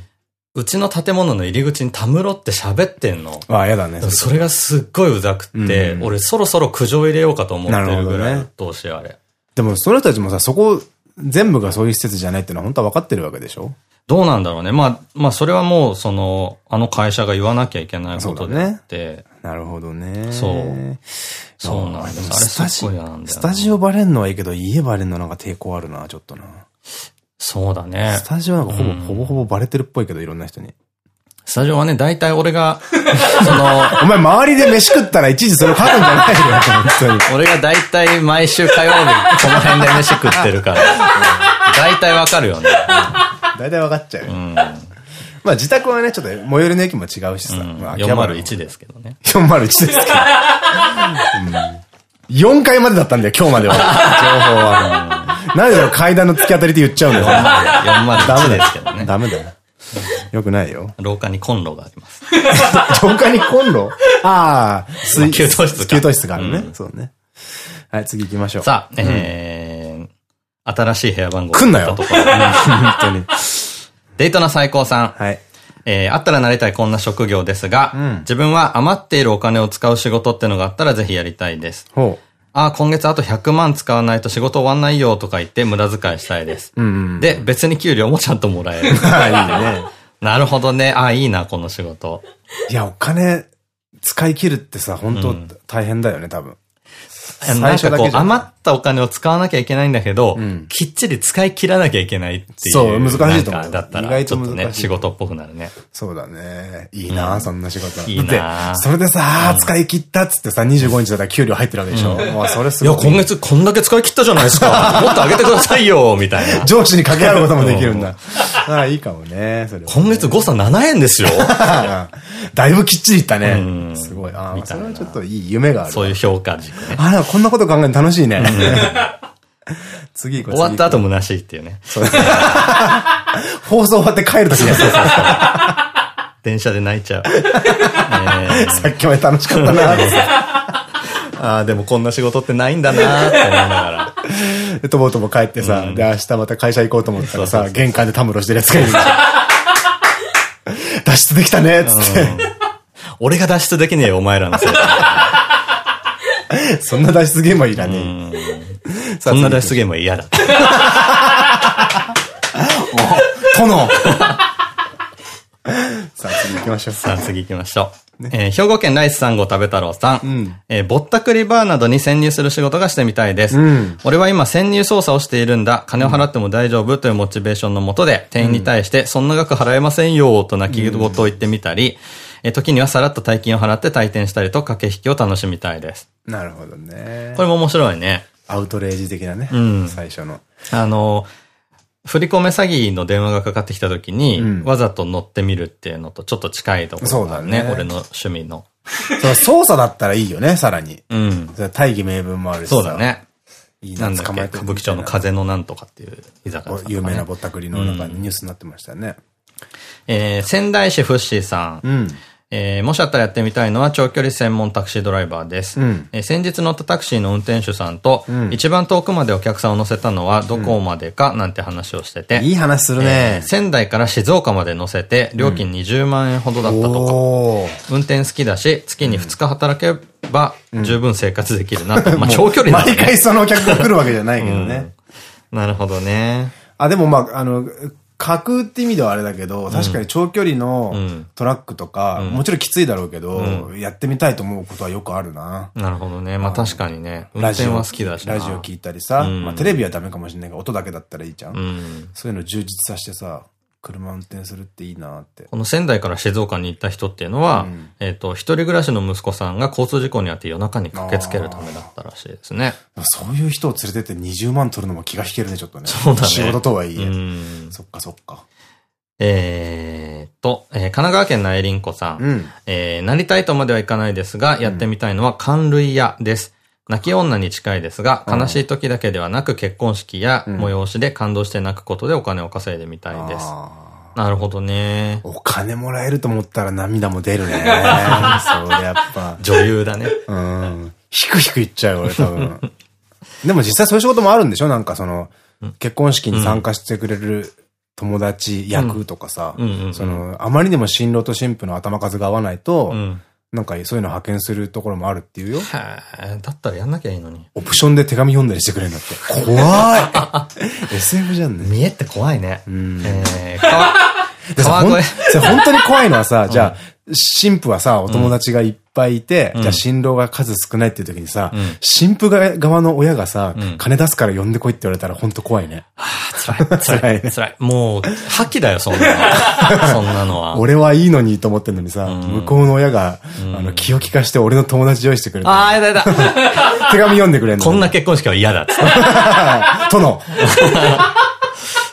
うちの建物の入り口にたむろって喋ってんの。ああ、やだね。それがすっごいうざくって、うん、俺そろそろ苦情入れようかと思ってるぐらい、どうしあれ。でもその人たちもさ、そこ、全部がそういう施設じゃないってのは本当は分かってるわけでしょ？どうなんだろうね。まあ、まあ、それはもう、その、あの会社が言わなきゃいけないことであって。ね、なるほどね。そう。そうなんです。あれすごい嫌なんだよ、スタジオバレんのはいいけど、家バレんのなんか抵抗あるな、ちょっとな。そうだね。スタジオなんかほぼ、うん、ほぼほぼバレてるっぽいけど、いろんな人に。スタジオはね、大体俺が、その、お前周りで飯食ったらいちいちそれ書くんじゃないよ、本当に。俺が大体毎週火曜日、この辺で飯食ってるから、大体わかるよね。大体わかっちゃうよ。うん、まあ自宅はね、ちょっと最寄りの駅も違うしさ。うん、401ですけどね。401ですけど。うん、4階までだったんだよ、今日までは。情報は。なんでだろ、階段の突き当たりって言っちゃうんだよ。401ですけどね。ダメだよ。よくないよ。廊下にコンロがあります。廊下にコンロ？ああ、水、給湯室給湯室があるね。そうね。はい、次行きましょう。さあ、えー、新しい部屋番号。来んなよ。本当に。デートの最高さん。はい。えー、あったらなりたいこんな職業ですが、うん、自分は余っているお金を使う仕事ってのがあったらぜひやりたいです。ああ、今月あと100万使わないと仕事終わんないよとか言って無駄遣いしたいです。で、別に給料もちゃんともらえる。いいね。なるほどね。ああ、いいな、この仕事。いや、お金使い切るってさ、本当大変だよね、多分。なんかこう、余ったお金を使わなきゃいけないんだけど、うん、きっちり使い切らなきゃいけないっていう。そう、難しいと思う。だったら、意外とね、仕事っぽくなるね。そうだね。いいな、うん、そんな仕事。いいなそれでさ、使い切ったっつってさ、25日だったら給料入ってるわけでしょ？まあ、それすごい。いや、今月こんだけ使い切ったじゃないですか。もっと上げてくださいよ、みたいな。上司に掛け合うこともできるんだ。ああ、いいかもね、それ。今月誤差7円ですよ。だいぶきっちりいったね。すごい。ああ、それはちょっといい夢がある。そういう評価軸ね。あこんなこと考える楽しいね。次終わった後虚しいっていうね。放送終わって帰るときに電車で泣いちゃう。さっきまで楽しかったなああ、でもこんな仕事ってないんだなって思いながら。で、とぼとぼ帰ってさ、で、明日また会社行こうと思ったらさ、玄関でたむろしてるやつがいる。脱出できたねっつって。俺が脱出できねえよ、お前らのせい そんな脱出ゲームはいらねえ。そんな脱出ゲームは嫌だ。殿さあ次行きましょう。さあ次行きましょう。ね、えー、兵庫県ライス3号食べ太郎さん。うん、えー、ぼったくりバーなどに潜入する仕事がしてみたいです。うん、俺は今潜入捜査をしているんだ。金を払っても大丈夫というモチベーションのもとで、店員に対して、そんな額払えませんよと泣き言を言ってみたり、えー、時にはさらっと大金を払って退店したりと駆け引きを楽しみたいです。なるほどね。これも面白いね。アウトレイジ的なね。うん、最初の。あのー、振り込め詐欺の電話がかかってきた時に、うん、わざと乗ってみるっていうのとちょっと近いところがね。ね俺の趣味の。操作だったらいいよね、さらに。うん。大義名分もあるしそうだね。いいな、捕まえて。歌舞伎町の風のなんとかっていう居酒屋、ね、有名なぼったくりの中にニュースになってましたね。うん、えー、仙台市フッシーさん。うん。えー、もしあったらやってみたいのは長距離専門タクシードライバーです。うん、えー、先日乗ったタクシーの運転手さんと、うん、一番遠くまでお客さんを乗せたのはどこまでかなんて話をしてて。いい話するね、えー、仙台から静岡まで乗せて、料金20万円ほどだったとか。運転好きだし、月に2日働けば十分生活できるなと。まあ長距離だ、ね、毎回そのお客が来るわけじゃないけどね。なるほどね。あ、でもまあ、あの、架空って意味ではあれだけど、確かに長距離のトラックとか、もちろんきついだろうけど、やってみたいと思うことはよくあるな。なるほどね。まあ確かにね。運転は好きだしラジオ聞いたりさ、まあテレビはダメかもしれないけど、音だけだったらいいじゃん。そういうの充実させてさ、車運転するっていいなって。この仙台から静岡に行った人っていうのは、うん、えっと、一人暮らしの息子さんが交通事故にあって夜中に駆けつけるためだったらしいですね。そういう人を連れてって20万取るのも気が引けるね、ちょっとね。そうだね。仕事とはいえ。そっかそっか。えーと、えー、神奈川県内林子さん。うん、えー、なりたいとまではいかないですが、やってみたいのは寒類屋です。泣き女に近いですが、悲しい時だけではなく結婚式や催しで感動して泣くことでお金を稼いでみたいです。なるほどね。お金もらえると思ったら涙も出るね。そう、やっぱ。女優だね。うん。ひくひく言っちゃうよ、俺多分。でも実際そういう仕事もあるんでしょ？なんかその、結婚式に参加してくれる友達役とかさ、その、あまりにも新郎と新婦の頭数が合わないと、うん、なんかそういうの派遣するところもあるっていうよ。へだったらやんなきゃいいのに。オプションで手紙読んだりしてくれるんだって。怖い !SF じゃんね。見えって怖いね。うん。えー、川 越。本当に怖いのはさ、じゃあ、新婦はさ、お友達がいっぱいいて、じゃあ新郎が数少ないっていう時にさ、新婦側の親がさ、金出すから呼んでこいって言われたら本当怖いね。はあ、辛い。辛い。辛い。もう、破棄だよ、そんなの。そんなのは。俺はいいのにと思ってんのにさ、向こうの親が、あの、気を利かして俺の友達用意してくれて。ああ、やだやだ。手紙読んでくれんの。こんな結婚式は嫌だっつって。殿。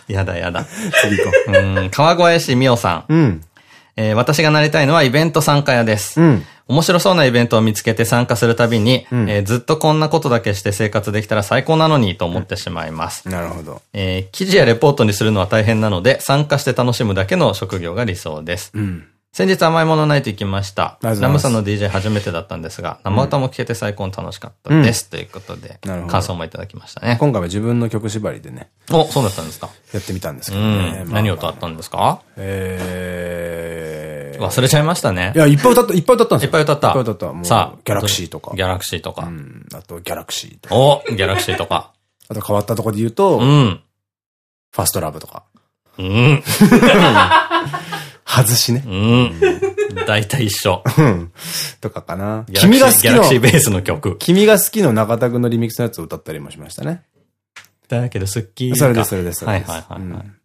やだやだ。次行こう。うん、川越市みおさん。うん。えー、私がなりたいのはイベント参加屋です。うん。面白そうなイベントを見つけて参加するたびに、うん、えー、ずっとこんなことだけして生活できたら最高なのにと思ってしまいます。うん、なるほど。えー、記事やレポートにするのは大変なので、参加して楽しむだけの職業が理想です。うん。先日甘いものないと行きました。ラムさんの DJ 初めてだったんですが、生歌も聴けて最高に楽しかったです。ということで、感想もいただきましたね。今回は自分の曲縛りでね。お、そうだったんですかやってみたんですけどね。何を歌ったんですか？えー。忘れちゃいましたね。いや、いっぱい歌った、いっぱい歌ったんですよ。いっぱい歌った。いっぱい歌った。さあ、ギャラクシーとか。ギャラクシーとか。うん。あと、ギャラクシーとか。おギャラクシーとか。あと変わったとこで言うと、うん。ファーストラブとか。うん。外しね。うん。大体一緒。とかかな。君が好きの。ギャラクシーベースの曲。君が好きの中田くんのリミックスのやつを歌ったりもしましたね。だけど、スッキー。それです、それです。はいはいはい。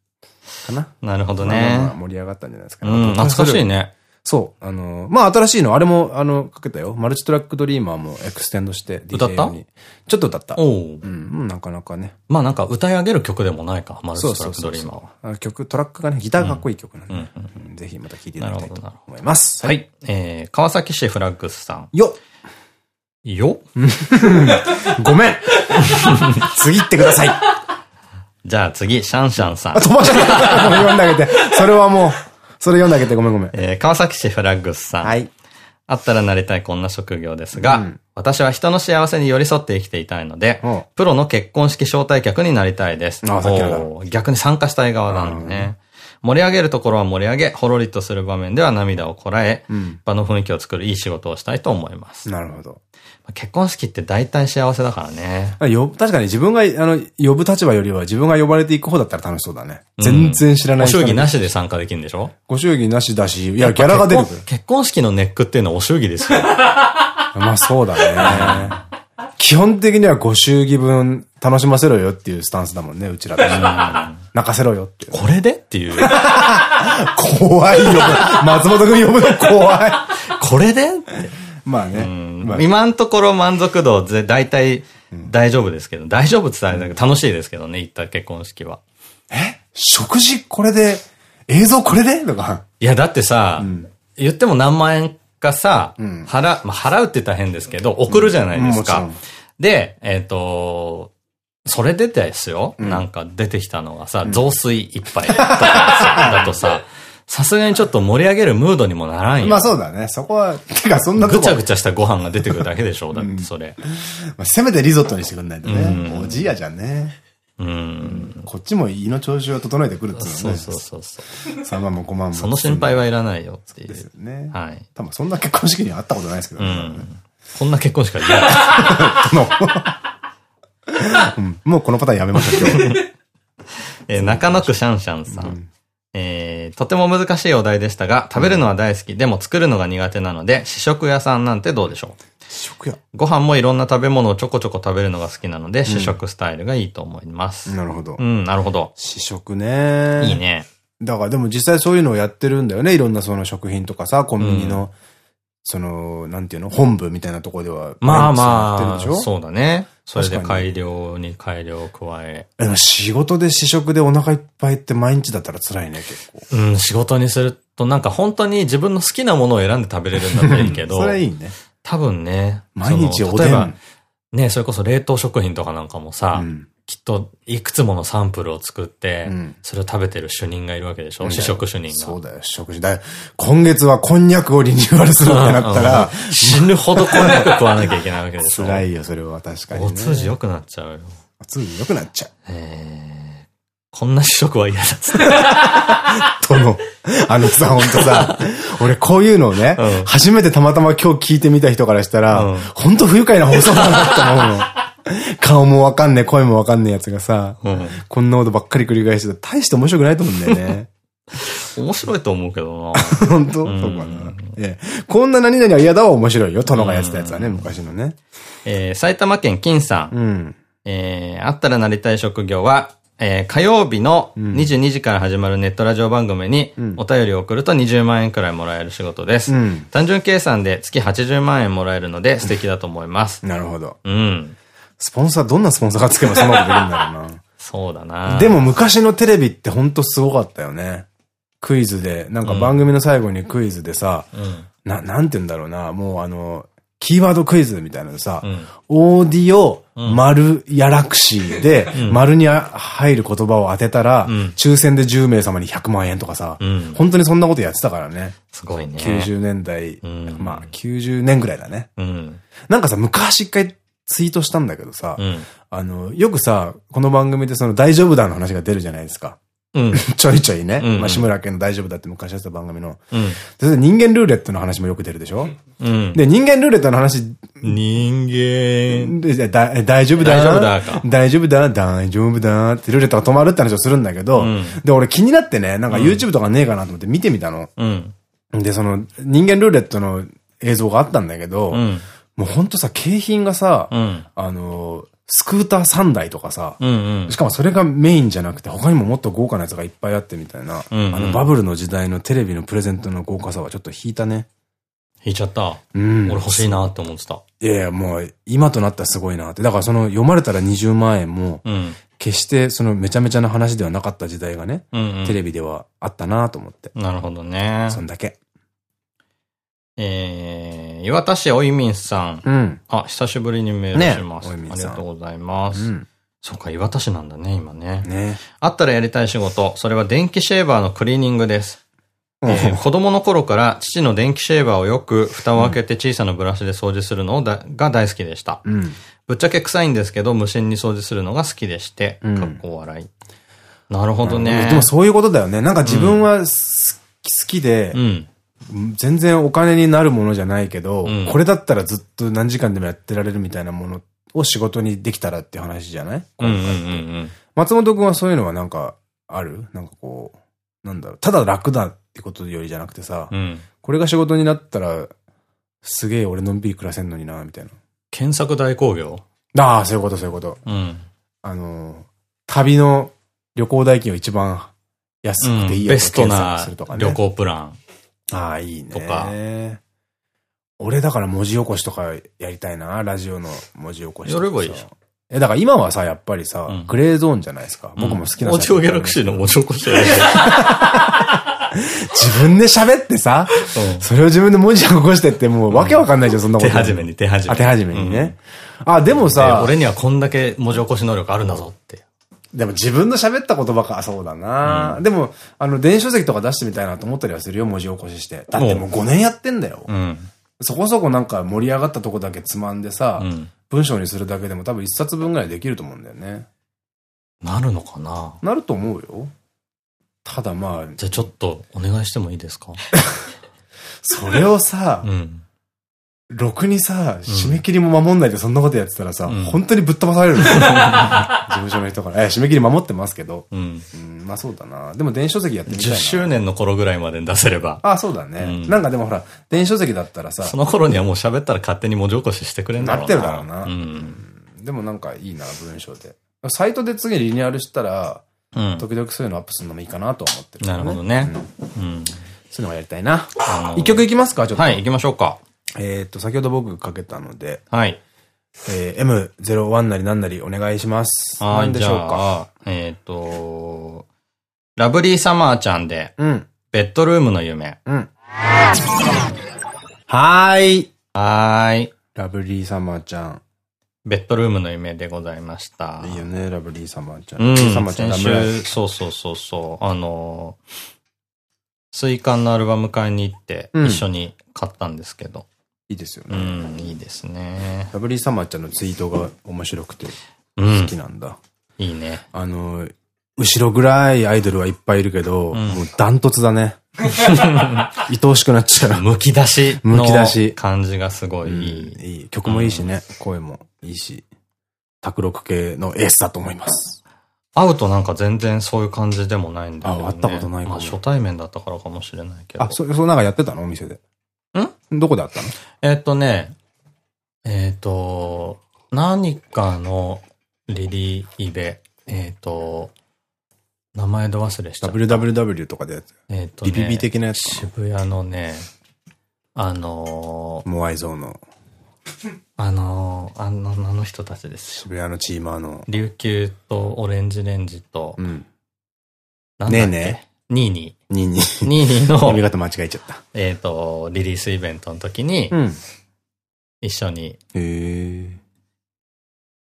かな。なるほどね。盛り上がったんじゃないですかね。うん、懐かしいね。そう。あの、まあ、新しいの、あれも、あの、かけたよ。マルチトラックドリーマーもエクステンドして、歌った？ちょっと歌った。おうん、なかなかね。まあなんか歌い上げる曲でもないか、マルチトラックドリーマーは。曲、トラックがね、ギターかっこいい曲なんで、ぜひまた聴いていただきたいと思います。はい。えー、川崎市フラッグスさん。よよごめん次行ってくださいじゃあ次、シャンシャンさん。飛ばしちゃった 読んであげて。それはもう。それ読んであげてごめんごめん。えー、川崎市フラッグスさん。はい。あったらなりたいこんな職業ですが、うん、私は人の幸せに寄り添って生きていたいので、プロの結婚式招待客になりたいです。ああ、逆に参加したい側なんでね。盛り上げるところは盛り上げ、ほろりとする場面では涙をこらえ、うん、場の雰囲気を作るいい仕事をしたいと思います。なるほど。結婚式って大体幸せだからね。よ、確かに自分が、あの、呼ぶ立場よりは自分が呼ばれていく方だったら楽しそうだね。全然知らない人。ご祝儀なしで参加できるんでしょ？ご祝儀なしだし、いや、ギャラが出る結婚式のネックっていうのはお祝儀ですよ。まあそうだね。基本的にはご祝儀分楽しませろよっていうスタンスだもんね、うちら。泣かせろよってこれでっていう。怖いよ。松本君呼ぶの怖い。これでって。まあね。今のところ満足度ぜ、大体大丈夫ですけど、大丈夫って言ったら楽しいですけどね、行った結婚式は。え？食事これで、映像これで？とか。いや、だってさ、うん、言っても何万円かさ、うん、払、まあ、払うって言ったら変ですけど、送るじゃないですか。うん、で、えっ、ー、と、それでですよ、なんか出てきたのがさ、雑炊一杯とか だとさ、さすがにちょっと盛り上げるムードにもならんよ。まあそうだね。そこは、てかそんなぐちゃぐちゃしたご飯が出てくるだけでしょう。だってそれ。まあせめてリゾットにしてくんないとね。おじいやじゃんね。うん。こっちも胃の調子を整えてくるっていうのね。そうそうそう。3万も5万も。その心配はいらないよっていう。ですよね。はい。多分そんな結婚式には会ったことないですけどね。こんな結婚式は嫌だ。もうこのパターンやめましょう、今日。え中野区シャンシャンさん。えー、とても難しいお題でしたが、食べるのは大好き、でも作るのが苦手なので、試食屋さんなんてどうでしょう？試食屋ご飯もいろんな食べ物をちょこちょこ食べるのが好きなので、試食スタイルがいいと思います。なるほど。うん、なるほど。試食ね。いいね。だからでも実際そういうのをやってるんだよね。いろんなその食品とかさ、コンビニの、その、なんていうの？本部みたいなところでは。まあまあ、そうだね。それで改良に改良を加え。仕事で試食でお腹いっぱいって毎日だったら辛いね、結構。うん、仕事にするとなんか本当に自分の好きなものを選んで食べれるんだったらいいけど。それいいね。多分ね。毎日おでん。ね、それこそ冷凍食品とかなんかもさ、うん、きっといくつものサンプルを作って、うん、それを食べてる主任がいるわけでしょ？試食主任が。そうだよ、食事だよ。今月はこんにゃくをリニューアルするってなったら、死ぬほどこんにゃく食わなきゃいけないわけでしょ？辛いよ、それは確かに、ね。お通じ良くなっちゃうよ。お通じ良くなっちゃう。えー、こんな試食は嫌だっつって。との、あのさ、ほんとさ、俺こういうのをね、うん、初めてたまたま今日聞いてみた人からしたら、うん、ほんと不愉快な放送だなって思うの。顔もわかんねえ、声もわかんねえやつがさ、うん、こんなことばっかり繰り返してた大して面白くないと思うんだよね。面白いと思うけどな。本当？そうかな。えこんな何々は嫌だは面白いよ。殿がやってたやつはね、昔のね。えー、埼玉県金さん。うん、えー、あったらなりたい職業は、えー、火曜日の22時から始まるネットラジオ番組にお便りを送ると20万円くらいもらえる仕事です。うん、単純計算で月80万円もらえるので素敵だと思います。なるほど。うん。スポンサー、どんなスポンサーがつけばそんなことできるんだろうな。そうだな。でも昔のテレビってほんとすごかったよね。クイズで、なんか番組の最後にクイズでさ、うん、な、なんて言うんだろうな、もうあの、キーワードクイズみたいなのさ、うん、オーディオ、丸やらくしで、丸に入る言葉を当てたら、抽選で10名様に100万円とかさ、本当にそんなことやってたからね。すごいね。90年代、まあ90年ぐらいだね。なんかさ、昔一回ツイートしたんだけどさ、うん、あの、よくさ、この番組でその大丈夫だの話が出るじゃないですか。うん、ちょいちょいね。まあ、志村けんの大丈夫だって昔やってた番組の。うん、で人間ルーレットの話もよく出るでしょ？うん、で、人間ルーレットの話。人間。でだ大丈夫だ？大丈夫だか。大丈夫だ、大丈夫だ？ってルーレットが止まるって話をするんだけど、うん、で、俺気になってね、なんか YouTube とかねえかなと思って見てみたの。うん、で、その人間ルーレットの映像があったんだけど、うんもうほんとさ、景品がさ、うん、あの、スクーター3台とかさ、しかもそれがメインじゃなくて、他にももっと豪華なやつがいっぱいあってみたいな、うんうん、あのバブルの時代のテレビのプレゼントの豪華さはちょっと引いたね。引いちゃった。うん。俺欲しいなって思ってた。いやいや、もう、今となったらすごいなって。だからその、読まれたら20万円も、うん、決してそのめちゃめちゃな話ではなかった時代がね、うんうん、テレビではあったなと思って。なるほどね。そんだけ。えー、岩田市おいみんさん。うん。あ、久しぶりにメールします。ね、ありがとうございます。うん。そうか、岩田市なんだね、今ね。ね。あったらやりたい仕事、それは電気シェーバーのクリーニングです。えー、子供の頃から父の電気シェーバーをよく蓋を開けて小さなブラシで掃除するのが大好きでした。うん、ぶっちゃけ臭いんですけど、無心に掃除するのが好きでして、うん、かっこ笑い。なるほどね。でもそういうことだよね。なんか自分は好きで、うん全然お金になるものじゃないけど、うん、これだったらずっと何時間でもやってられるみたいなものを仕事にできたらって話じゃない？松本くんはそういうのはなんかある？なんかこう、なんだろう、ただ楽だってことよりじゃなくてさ、うん、これが仕事になったら、すげえ俺のんびり暮らせんのにな、みたいな。検索代行業？ああ、そういうこと、そういうこと。うん、あの、旅の旅行代金を一番安くていいやつを検索するとかね。ベストな旅行プラン。ああ、いいね。とか。俺だから文字起こしとかやりたいな、ラジオの文字起こしやればいいでしょ。え、だから今はさ、やっぱりさ、グレーゾーンじゃないですか。僕も好きな。オーディオギャラクシーの文字起こしやりたい。自分で喋ってさ、それを自分で文字起こしてってもうわけわかんないじゃん、そんなこと。手始めに、手始めに。手始めにね。あ、でもさ、俺にはこんだけ文字起こし能力あるんだぞって。でも自分の喋った言葉か、そうだな、うん、でも、あの、電子書籍とか出してみたいなと思ったりはするよ、文字起こしして。だってもう5年やってんだよ。うん、そこそこなんか盛り上がったとこだけつまんでさ、うん、文章にするだけでも多分1冊分ぐらいできると思うんだよね。なるのかななると思うよ。ただまあ。じゃあちょっとお願いしてもいいですか？それをさ、うんろくにさ、締め切りも守んないでそんなことやってたらさ、うん、本当にぶっ飛ばされる。事務所の人から。え、締め切り守ってますけど。うん。うん、まあそうだな。でも電子書籍やってみたいな。10周年の頃ぐらいまで出せれば。ああ、そうだね。うん、なんかでもほら、電子書籍だったらさ。その頃にはもう喋ったら勝手に文字起こししてくれんだろうな。なってるだろうな。うん。でもなんかいいな、文章で。サイトで次リニューアルしたら、うん、時々そういうのアップするのもいいかなと思ってる、ね、なるほどね。うん。そういうのがやりたいな。一曲いきますかちょっと。はい、行きましょうか。えっと、先ほど僕かけたので。はい。えー、M01 なり何なりお願いします。何でしょうか？えっ、ー、と、ラブリーサマーちゃんで、うん。ベッドルームの夢。うん。はーい。はーい。ラブリーサマーちゃん。ベッドルームの夢でございました。いいよね、ラブリーサマーちゃん。うん、サマーちゃん先週、そうそうそうそう。あの水管のアルバム買いに行って、一緒に買ったんですけど。いいですよね。うん、いいですね。ラブリーサマーちゃんのツイートが面白くて、好きなんだ。いいね。あの、後ろぐらいアイドルはいっぱいいるけど、もうダントツだね。愛おしくなっちゃう。むき出し。むき出し。感じがすごいいい。いい。曲もいいしね。声もいいし。卓録系のエースだと思います。会うとなんか全然そういう感じでもないんだけど、ね。あ、会ったことないかも。初対面だったからかもしれないけど。あ、そ、そうなんかやってたの？お店で。ん？どこで会ったの？えっとね、えっと、何かのリリーイベ、えっと、名前ど忘れした。www とかでやつ。えっと、ね、リビビ的なやつ。渋谷のね、あのー、モアイゾーの。あのー、あの、あの人たちです渋谷のチーマーの。琉球とオレンジレンジと、うん。ねえねえ。ニーニー。ニーニー。ニーニーの。読み方間違えちゃった。えっと、リリースイベントの時に、うん、一緒に、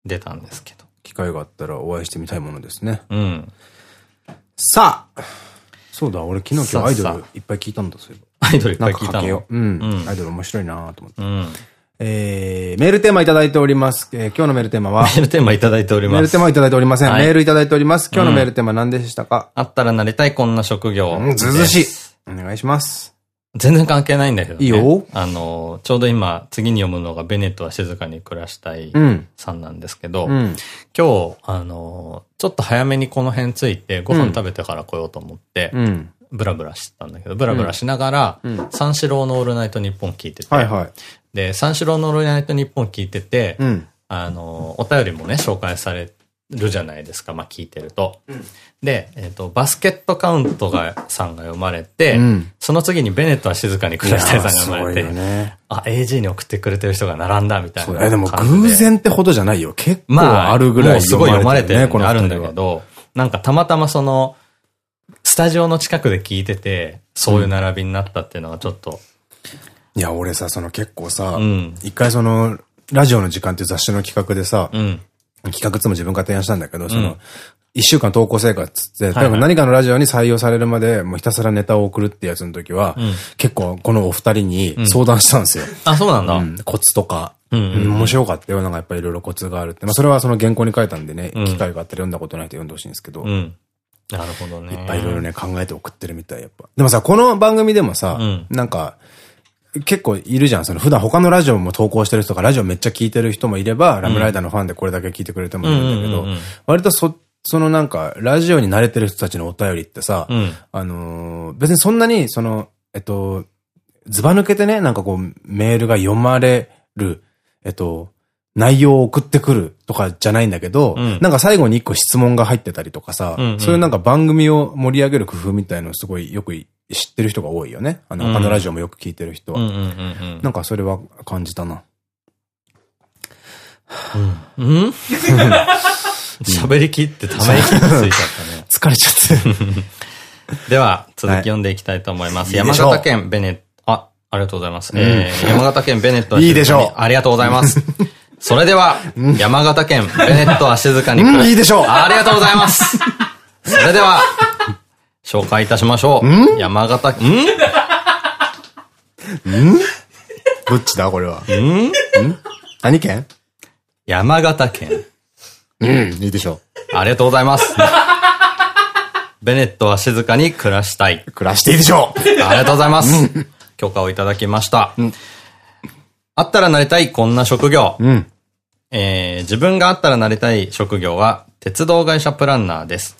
出たんですけど。機会があったらお会いしてみたいものですね。うん。さあそうだ、俺昨日今日アイドルいっぱい聞いたんだ、そういえば。アイドルいっぱい聞いたのうん。アイドル面白いなと思って。うん。えー、メールテーマいただいております。えー、今日のメールテーマは？メールテーマいただいております。メールテーマいただいておりません。はい、メールいただいております。今日のメールテーマ何でしたか、うん、あったらなりたいこんな職業。うん、ずずしい。お願いします。全然関係ないんだけどね。いいよ。あの、ちょうど今、次に読むのがベネットは静かに暮らしたいさんなんですけど、うん、今日、あの、ちょっと早めにこの辺ついてご飯食べてから来ようと思って、うん、ブラブラしてたんだけど、ブラブラしながら、三四郎のオールナイトニッポン聞いてて、はいはい、で、三四郎のオールナイトニッポン聞いてて、うん、あの、お便りもね、紹介されるじゃないですか、まあ聞いてると。うん、で、えっ、ー、と、バスケットカウントが、さんが生まれて、うん、その次にベネットは静かに暮らしたいさんが生まれて、ね、あ、AG に送ってくれてる人が並んだみたいな。え、でも偶然ってほどじゃないよ。結構あるぐらい、まあ、すごい読まれてるのあるんだけど、なんかたまたまその、スタジオの近くで聞いてて、そういう並びになったっていうのがちょっと。いや、俺さ、その結構さ、うん、一回その、ラジオの時間っていう雑誌の企画でさ、うん、企画つも自分が提案したんだけど、その、一週間投稿生活って、何かのラジオに採用されるまで、もうひたすらネタを送るってやつの時は、結構このお二人に相談したんですよ。あ、そうなんだ。コツとか。面白かったよ。なんかやっぱりいろいろコツがあるって。まあそれはその原稿に書いたんでね、機会があったら読んだことないと読んでほしいんですけど。なるほどね。いっぱいいろいろね、考えて送ってるみたい、やっぱ。でもさ、この番組でもさ、なんか、結構いるじゃん。その普段他のラジオも投稿してる人とか、ラジオめっちゃ聞いてる人もいれば、ラムライダーのファンでこれだけ聞いてくれてもいるんだけど、割とそ、そのなんか、ラジオに慣れてる人たちのお便りってさ、うん、あのー、別にそんなに、その、えっと、ズバ抜けてね、なんかこう、メールが読まれる、えっと、内容を送ってくるとかじゃないんだけど、うん、なんか最後に一個質問が入ってたりとかさ、うんうん、そういうなんか番組を盛り上げる工夫みたいのすごいよく知ってる人が多いよね。あの、他のラジオもよく聞いてる人は。なんかそれは感じたな。うん、うん？喋り切ってため息ついちゃったね。疲れちゃって。では、続き読んでいきたいと思います。山形県ベネット、あ、ありがとうございます。え山形県ベネットいいでしょう。ありがとうございます。それでは、山形県ベネットは静かに。いいでしょう。ありがとうございます。それでは、紹介いたしましょう。山形、ん？ん？どっちだこれは？ん？何県？山形県。うん、いいでしょう。ありがとうございます。ベネットは静かに暮らしたい。暮らしていいでしょう。ありがとうございます。許可をいただきました。あったらなりたいこんな職業。うん、えー、自分があったらなりたい職業は鉄道会社プランナーです。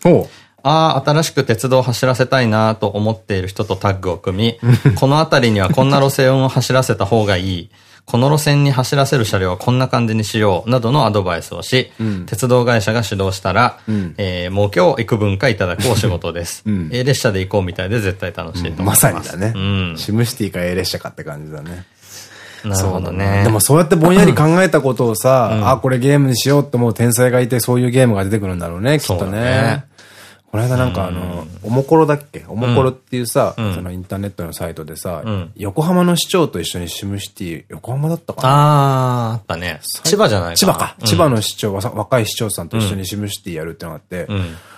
ああ、新しく鉄道を走らせたいなと思っている人とタッグを組み、この辺りにはこんな路線を走らせた方がいい。この路線に走らせる車両はこんな感じにしよう、などのアドバイスをし、うん、鉄道会社が指導したら、うん、えー、儲けを幾分かいただくお仕事です。うん、A 列車で行こうみたいで絶対楽しいと思います。まさにだね。うん。シムシティか A 列車かって感じだね。なるほどね。でもそうやってぼんやり考えたことをさ、あ、これゲームにしようって思う天才がいて、そういうゲームが出てくるんだろうね、きっとね。この間なんかあの、おもころだっけ？おもころっていうさ、そのインターネットのサイトでさ、横浜の市長と一緒にシムシティ、横浜だったかな？ああ、あったね。千葉じゃないか千葉か。千葉の市長、若い市長さんと一緒にシムシティやるってのがあって、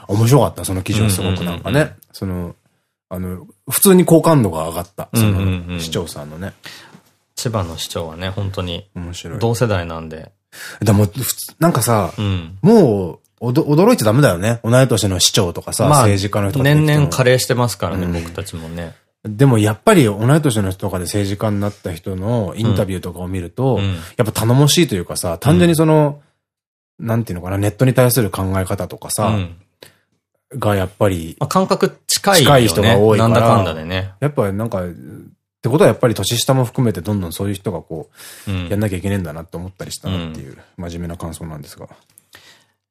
面白かった、その記事はすごくなんかね。その、あの、普通に好感度が上がった、その市長さんのね。千葉の市長はね、本当に。面白い。同世代なんで。でも、なんかさ、もう、驚いちゃダメだよね。同い年の市長とかさ、まあ、政治家の人年々加齢してますからね、うん、僕たちもね。でもやっぱり同い年の人とかで政治家になった人のインタビューとかを見ると、うん、やっぱ頼もしいというかさ、単純にその、うん、なんていうのかな、ネットに対する考え方とかさ、がやっぱり、まあ、感覚近い、ね、近い人が多いから。なんだかんだでね。やっぱなんか、ってことはやっぱり年下も含めてどんどんそういう人がこう、やんなきゃいけねえんだなって思ったりしたなっていう、真面目な感想なんですが。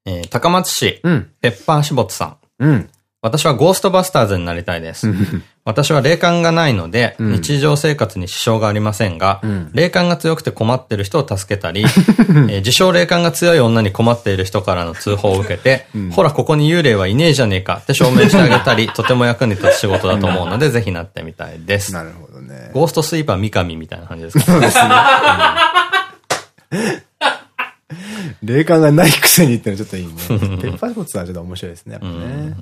えー、高松市、うん、ペッパーシボツさん。うん。私はゴーストバスターズになりたいです。私は霊感がないので、日常生活に支障がありませんが、うん、霊感が強くて困っている人を助けたり、えー、自称霊感が強い女に困っている人からの通報を受けて、うん、ほら、ここに幽霊はいねえじゃねえかって証明してあげたり、とても役に立つ仕事だと思うので、ぜひなってみたいです。なるほどね。ゴーストスイーパー三上みたいな感じですかそうですね。霊感がないくせにってのはちょっといいね。ペッパーポッツはちょっと面白いですね、やっぱね。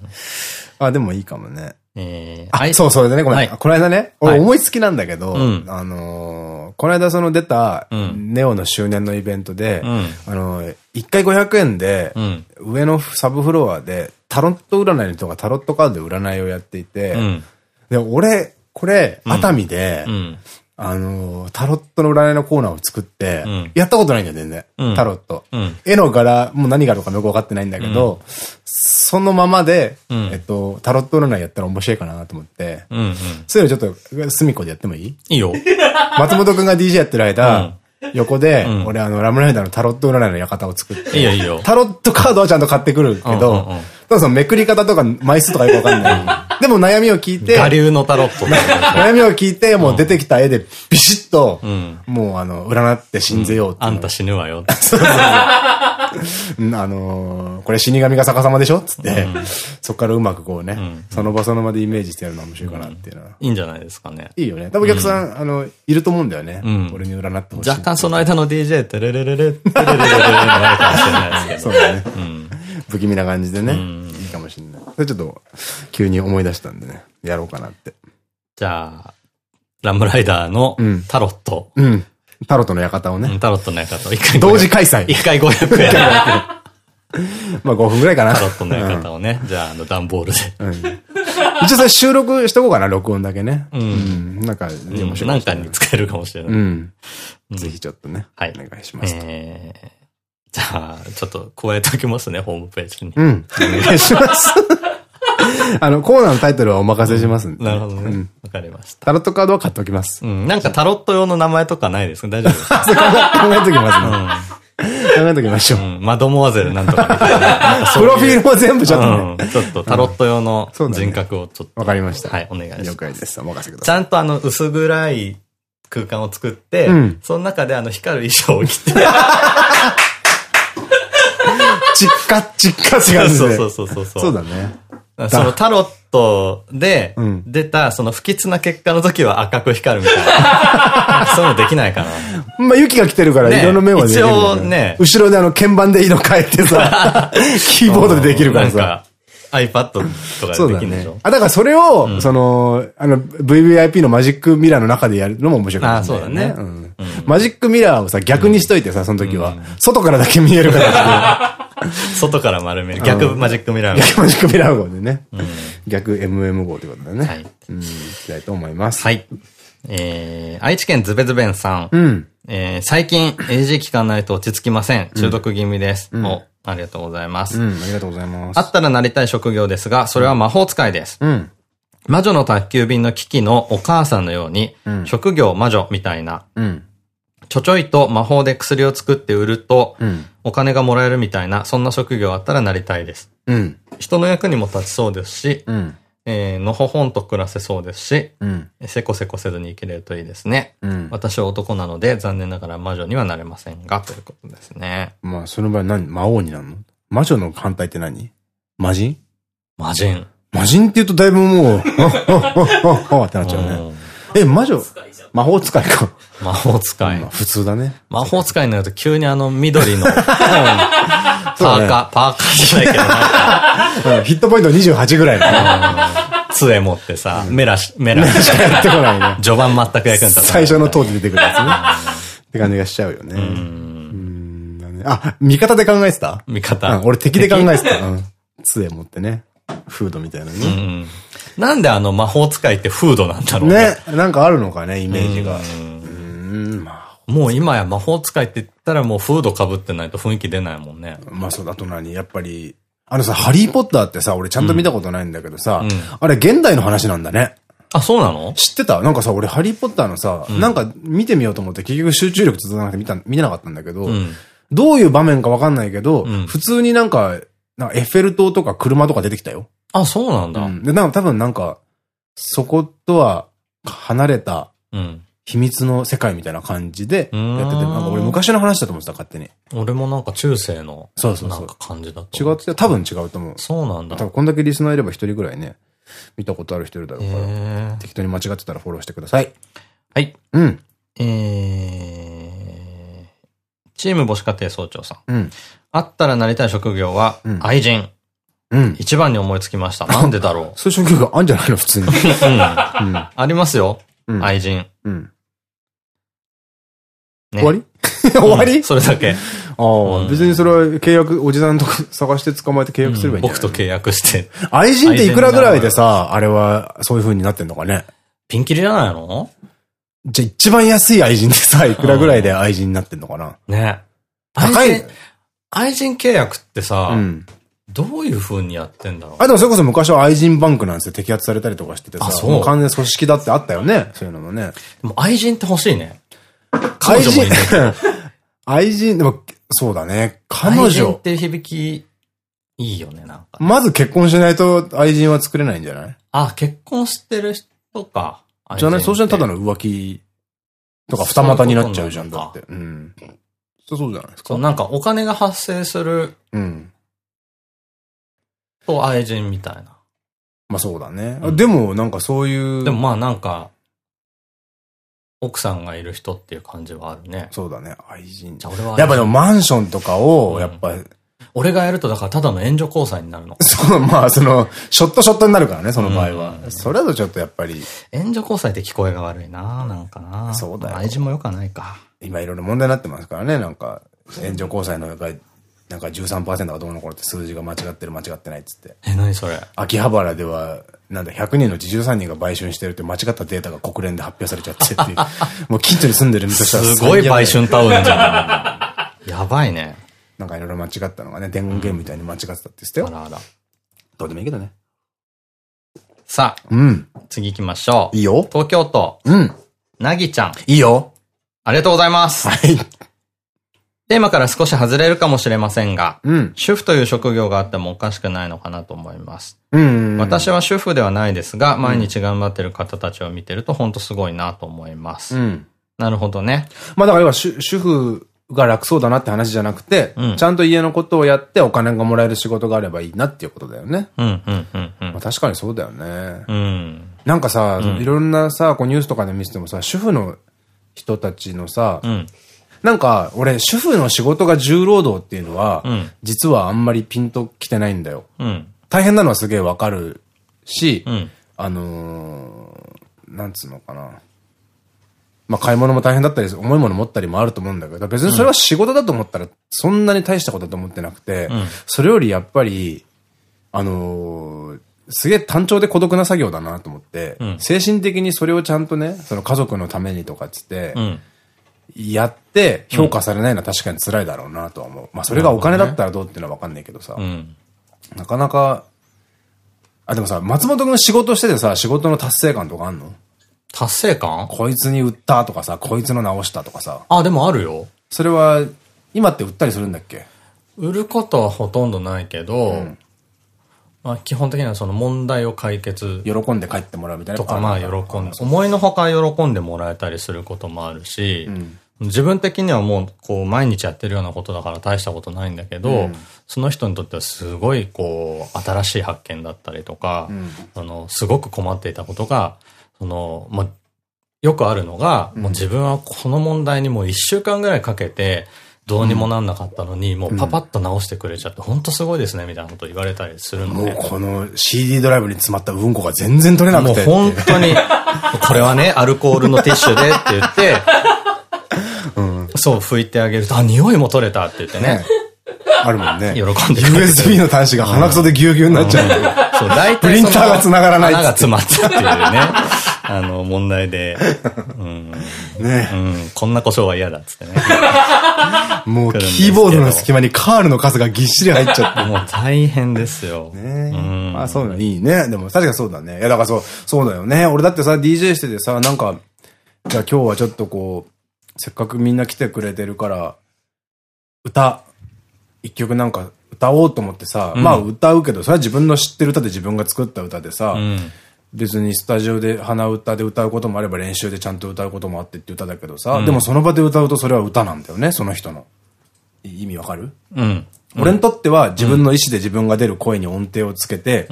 あ、でもいいかもね。えー、あ、そう、それでね、ごめん。この間ね、俺思いつきなんだけど、あのこの間その出た、ネオの周年のイベントで、あの1回500円で、上のサブフロアで、タロット占いの人がタロットカードで占いをやっていて、で、俺、これ、熱海で、あの、タロットの占いのコーナーを作って、うん、やったことないんだよ、全然。うん、タロット。うん、絵の柄、もう何があるかよくわかってないんだけど、そのままで、えっと、タロット占いやったら面白いかなと思って、そういうのちょっと、隅っこでやってもいい？いいよ。松本くんが DJ やってる間、横で、俺あの、ラムライダーのタロット占いの館を作って、いいよいいよ。タロットカードはちゃんと買ってくるけど、そのめくり方とか枚数とかよくわかんない。でも悩みを聞いて。我流のタロット。悩みを聞いて、もう出てきた絵でビシッと、もうあの、占って信ぜようあんた死ぬわよ。そうそうそう。あのこれ死神が逆さまでしょ？つって、そこからうまくこうね、その場その場でイメージしてやるの面白いかなっていうのは。いいんじゃないですかね。いいよね。多分お客さん、あの、いると思うんだよね。俺に占ってほしい。若干その間の DJ、テレレレレ、テレレレレレのあるかもしれないですけど。そうだね。不気味な感じでね。いいかもしれない。それちょっと、急に思い出したんでね。やろうかなって。じゃあ、ラムライダーのタロット。うん。タロットの館をね。タロットの館を一回。同時開催。一回500円。まあ5分ぐらいかな。タロットの館をね。じゃあ、あの、段ボールで。一応それ収録しとこうかな、録音だけね。うん。なんか、面白い。なんかに使えるかもしれない。うん。ぜひちょっとね。はい。お願いします。えじゃあ、ちょっと加えておきますね、ホームページに。うん。お願いします。あの、コーナーのタイトルはお任せしますんで。なるほどね。わかりました。タロットカードは買っておきます。うん。なんかタロット用の名前とかないですか？大丈夫ですか？考えときますね。考えときましょう。マドモアゼルなんとか。プロフィールも全部ちょっとね。ちょっとタロット用の人格をちょっと。わかりました。はい、お願いします。了解です。お任せください。ちゃんとあの、薄暗い空間を作って、その中であの、光る衣装を着て、チッカチッカって感じで。そうそうそうそう。そうだね。そのタロットで出たその不吉な結果の時は赤く光るみたいな。そういうのできないかな。まあ、雪が来てるから色の面はできる。一応ね。後ろであの鍵盤で色変えてさ、キーボードでできるからさ。iPad とかでできるでしょ、ね、あ、だからそれを、うん、その、あの、VVIP のマジックミラーの中でやるのも面白いかもしれない、ね。あ、そうだね。うん。マジックミラーをさ、逆にしといてさ、その時は。外からだけ見えるから 外から丸める。逆マジックミラー号。逆マジックミラー号でね。逆 MM 号ってことだね。はい。うん、いきたいと思います。はい。えー、愛知県ズベズベンさん。うん。えー、最近 AG 聞かないと落ち着きません。中毒気味です。お、ありがとうございます。うん、ありがとうございます。あったらなりたい職業ですが、それは魔法使いです。うん。魔女の宅急便の危機のお母さんのように、うん、職業魔女みたいな、うん、ちょちょいと魔法で薬を作って売ると、うん、お金がもらえるみたいな、そんな職業あったらなりたいです。うん、人の役にも立ちそうですし、うん、えー、のほほんと暮らせそうですし、うん、せこせこせずに生きれるといいですね。うん、私は男なので、残念ながら魔女にはなれませんが、ということですね。まあ、その場合何魔王になるの？魔女の反対って何？魔人？魔人。魔人って言うとだいぶもう、ってなっちゃうね。え、魔女魔法使いか。魔法使い。普通だね。魔法使いになると急にあの緑の、パーカー、パーカーじゃないけどなんか。ヒットポイント28ぐらいの。杖持ってさ、メラし、メラしかやってこないね。序盤全く役に立たない。最初の塔で出てくるやつね。って感じがしちゃうよね。うん。あ、味方で考えてた？味方。俺敵で考えてた。杖持ってね。フードみたいなね。なんであの魔法使いってフードなんだろうね。ね、なんかあるのかね、イメージが。もう今や魔法使いって言ったらもうフード被ってないと雰囲気出ないもんね。まあそうだと何？やっぱり、あのさ、ハリーポッターってさ、俺ちゃんと見たことないんだけどさ、うん、あれ現代の話なんだね。あ、そうなの？知ってた？なんかさ、俺ハリーポッターのさ、うん、なんか見てみようと思って結局集中力続かなくて見た、見てなかったんだけど、うん、どういう場面かわかんないけど、普通になんか、なんかエッフェル塔とか車とか出てきたよ。あ、そうなんだ。で、なんか多分なんか、そことは離れた、秘密の世界みたいな感じでやってて、なんか俺昔の話だと思ってた、勝手に。俺もなんか中世の、そうそうそう。なんか感じだと。違って、多分違うと思う。そうなんだ。多分こんだけリスナーいれば一人ぐらいね、見たことある人いるだろうから、適当に間違ってたらフォローしてください。はい。うん。えー、チーム母子家庭総長さん。うん。あったらなりたい職業は、愛人。うん。一番に思いつきました。なんでだろう。そういう職業があるんじゃないの普通に。うん。ありますよ。愛人。うん。終わり？終わり？それだけ。ああ、別にそれは契約、おじさんとか探して捕まえて契約すればいい僕と契約して。愛人っていくらぐらいでさ、あれはそういう風になってんのかね？ピンキリじゃないの？じゃあ一番安い愛人ってさ、いくらぐらいで愛人になってんのかな？ね。高い。愛人契約ってさ、うん、どういう風にやってんだろう？あ、でもそれこそ昔は愛人バンクなんですよ。摘発されたりとかしててさ。そう。完全組織だってあったよね。そういうのもね。でも愛人って欲しいね。愛人、愛人、でも、そうだね。彼女。愛人っていう響き、いいよね、なんか。まず結婚しないと愛人は作れないんじゃない？あ、結婚してる人か。じゃあね、そうしたらただの浮気とか二股になっちゃうじゃん、だって。うん。そうそうじゃないですか。なんかお金が発生する。うん。と愛人みたいな。まあそうだね。うん、でもなんかそういう。でもまあなんか、奥さんがいる人っていう感じはあるね。そうだね、愛人。じゃ俺は。やっぱでもマンションとかを、やっぱ、うん、俺がやるとだからただの援助交際になるの。そう、まあその、ショットショットになるからね、その場合は。それだとちょっとやっぱり。援助交際って聞こえが悪いななんかなそうだよ。愛人もよくはないか。今いろいろ問題になってますからね、なんか、援助交際のなんかなんか13%がどうのころって数字が間違ってる間違ってないっつって。え、何それ？秋葉原では、なんだ、100人のうち13人が売春してるって間違ったデータが国連で発表されちゃってっていう。もう近所に住んでる身としてはすごい売春タウンじゃん。やばいね。なんかいろいろ間違ったのがね、伝言ゲームみたいに間違ってたって言ってたよ。あらあら。どうでもいいけどね。さあ。うん。次行きましょう。いいよ。東京都。うん。なぎちゃん。いいよ。ありがとうございます。はい。テーマから少し外れるかもしれませんが、うん、主婦という職業があってもおかしくないのかなと思います。私は主婦ではないですが、毎日頑張ってる方たちを見てると本当すごいなと思います。うん、なるほどね。まあだから要は主婦が楽そうだなって話じゃなくて、うん、ちゃんと家のことをやってお金がもらえる仕事があればいいなっていうことだよね。確かにそうだよね。うん、なんかさ、いろんなさ、こうニュースとかで見ててもさ、主婦の人たちのさ、うんなんか、俺、主婦の仕事が重労働っていうのは、うん、実はあんまりピンときてないんだよ。うん、大変なのはすげえわかるし、うん、あのー、なんつうのかな。まあ、買い物も大変だったり、重いもの持ったりもあると思うんだけど、別にそれは仕事だと思ったら、そんなに大したことだと思ってなくて、それよりやっぱり、あのー、すげえ単調で孤独な作業だなと思って、精神的にそれをちゃんとね、その家族のためにとかっつって、やって評価されないのは確かに辛いだろうなとは思う。まあそれがお金だったらどうっていうのはわかんないけどさ。うん、なかなか、あ、でもさ、松本君仕事しててさ、仕事の達成感とかあんの？達成感？こいつに売ったとかさ、こいつの直したとかさ。あ、でもあるよ。それは、今って売ったりするんだっけ？売ることはほとんどないけど、うん、まあ、基本的にはその問題を解決。喜んで帰ってもらうみたいなとか、まあ、喜んで。思いのほか喜んでもらえたりすることもあるし、うん自分的にはもう、こう、毎日やってるようなことだから大したことないんだけど、うん、その人にとってはすごい、こう、新しい発見だったりとか、うん、その、すごく困っていたことが、その、まあ、よくあるのが、もう自分はこの問題にもう一週間ぐらいかけて、どうにもなんなかったのに、もうパパッと直してくれちゃって、本当すごいですね、みたいなこと言われたりするので。もうこの CD ドライブに詰まったうんこが全然取れなくて。もう本当に、これはね、アルコールのティッシュでって言って、そう、拭いてあげると、あ、匂いも取れたって言ってね。あるもんね。喜んで USB の端子が鼻くそでぎゅうぎゅうになっちゃう。そう、大体。プリンターが繋がらない。穴が詰まったっていうね。あの、問題で。うん。ねうん。こんな故障は嫌だっつってね。もう、キーボードの隙間にカールの数がぎっしり入っちゃって。もう大変ですよ。ねうん。まあ、そういうのいいね。でも、確かにそうだね。いや、だからそう、そうだよね。俺だってさ、DJ しててさ、なんか、じゃあ今日はちょっとこう、せっかくみんな来てくれてるから、歌、一曲なんか歌おうと思ってさ、うん、まあ歌うけど、それは自分の知ってる歌で自分が作った歌でさ、うん、別にスタジオで鼻歌で歌うこともあれば練習でちゃんと歌うこともあってって歌だけどさ、うん、でもその場で歌うとそれは歌なんだよね、その人の。意味わかる？うん。俺にとっては自分の意思で自分が出る声に音程をつけて、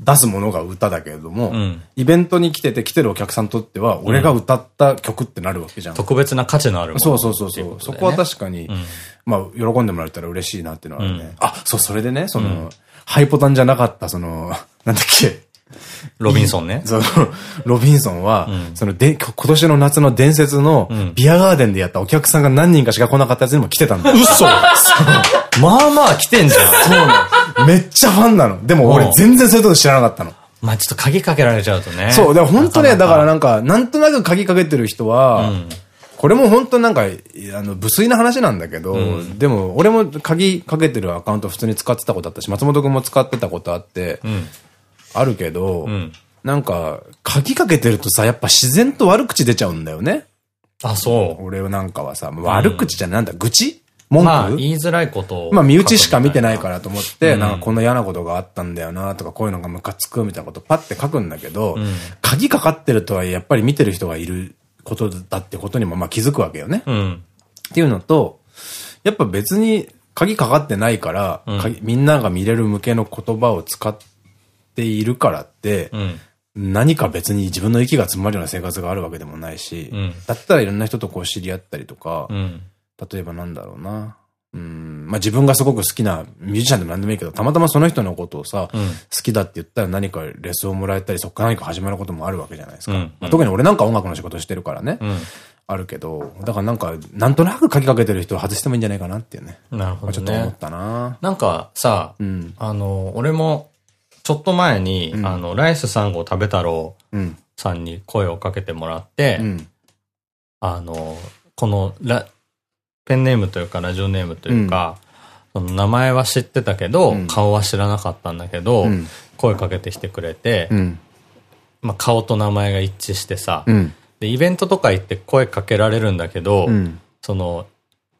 出すものが歌だけれども、うん、イベントに来てて来てるお客さんにとっては、俺が歌った曲ってなるわけじゃん。特別な価値のあるもの、そうそうそうそう。そこは確かに、うん、まあ、喜んでもらえたら嬉しいなっていうのはあるね。うん、あ、そう、それでね、その、ハイポタンじゃなかった、その、なんだっけ、ロビンソンね。その、ロビンソンは、そので、今年の夏の伝説のビアガーデンでやったお客さんが何人かしか来なかったやつにも来てたんだよ。嘘まあまあ来てんじゃん。そうなの。めっちゃファンなの。でも俺全然そういうこと知らなかったの。まあちょっと鍵かけられちゃうとね。そう、でも本当ね、だからなんか、なんとなく鍵かけてる人は、これも本当なんか、あの、無粋な話なんだけど、でも俺も鍵かけてるアカウント普通に使ってたことあったし、松本くんも使ってたことあって、あるけど、うん、なんか、鍵かけてるとさ、やっぱ自然と悪口出ちゃうんだよね。あ、そう。俺なんかはさ、悪口じゃなんだ、愚痴？文句？まあ、言いづらいことまあ、身内しか見てないからと思って、なんかこんな嫌なことがあったんだよなとか、こういうのがムカつくみたいなことパッて書くんだけど、うん、鍵かかってるとはやっぱり見てる人がいることだってことにもまあ気づくわけよね。うん、っていうのと、やっぱ別に鍵かかってないから、うん、みんなが見れる向けの言葉を使って、ているからって、うん、何か別に自分の息が詰まるような生活があるわけでもないし、うん、だったらいろんな人とこう知り合ったりとか、うん、例えばなんだろうな。うん、まあ自分がすごく好きなミュージシャンでも何でもいいけど、たまたまその人のことをさ、好きだって言ったら何かレッスンをもらえたり、そこから何か始まることもあるわけじゃないですか。まあ、特に俺なんか音楽の仕事してるからね。あるけど、だからなんか、なんとなく書きかけてる人を外してもいいんじゃないかなっていうね。なるほど、ね。ちょっと思ったななんかさ、うん、あの、俺もちょっと前に、うん、あの、ライス3号食べ太郎さんに声をかけてもらって、うん、あの、このラ、ペンネームというかラジオネームというか、その名前は知ってたけど、顔は知らなかったんだけど、声かけてきてくれて、まあ顔と名前が一致してさ、で、イベントとか行って声かけられるんだけど、その、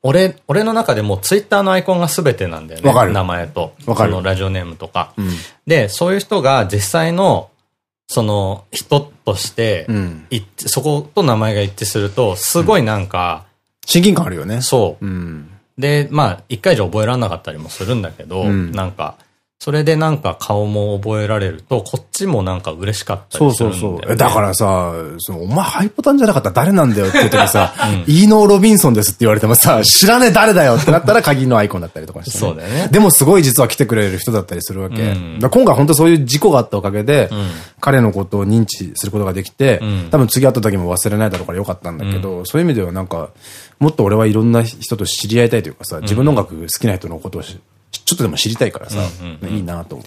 俺、俺の中でもツイッターのアイコンが全てなんだよね。名前と。そのラジオネームとか。うん、で、そういう人が実際の、その人として、うん、そこと名前が一致すると、すごいなんか、うん、親近感あるよね。そう。で、まあ、一回じゃ覚えられなかったりもするんだけど、なんか、それでなんか顔も覚えられると、こっちもなんか嬉しかったりするんだよ、ね。そうそうそう。だからさ、そのお前ハイポタンじゃなかったら誰なんだよって言ってさ、うん、イーノー・ロビンソンですって言われてもさ、知らねえ誰だよってなったら鍵のアイコンだったりとかして、ね、そうだよね。でもすごい実は来てくれる人だったりするわけ。うん、今回本当そういう事故があったおかげで、うん、彼のことを認知することができて、多分次会った時も忘れないだろうからよかったんだけど、そういう意味ではなんか、もっと俺はいろんな人と知り合いたいというかさ、自分の音楽好きな人のことをちょっとでも知りたいからさ、いいなと思う。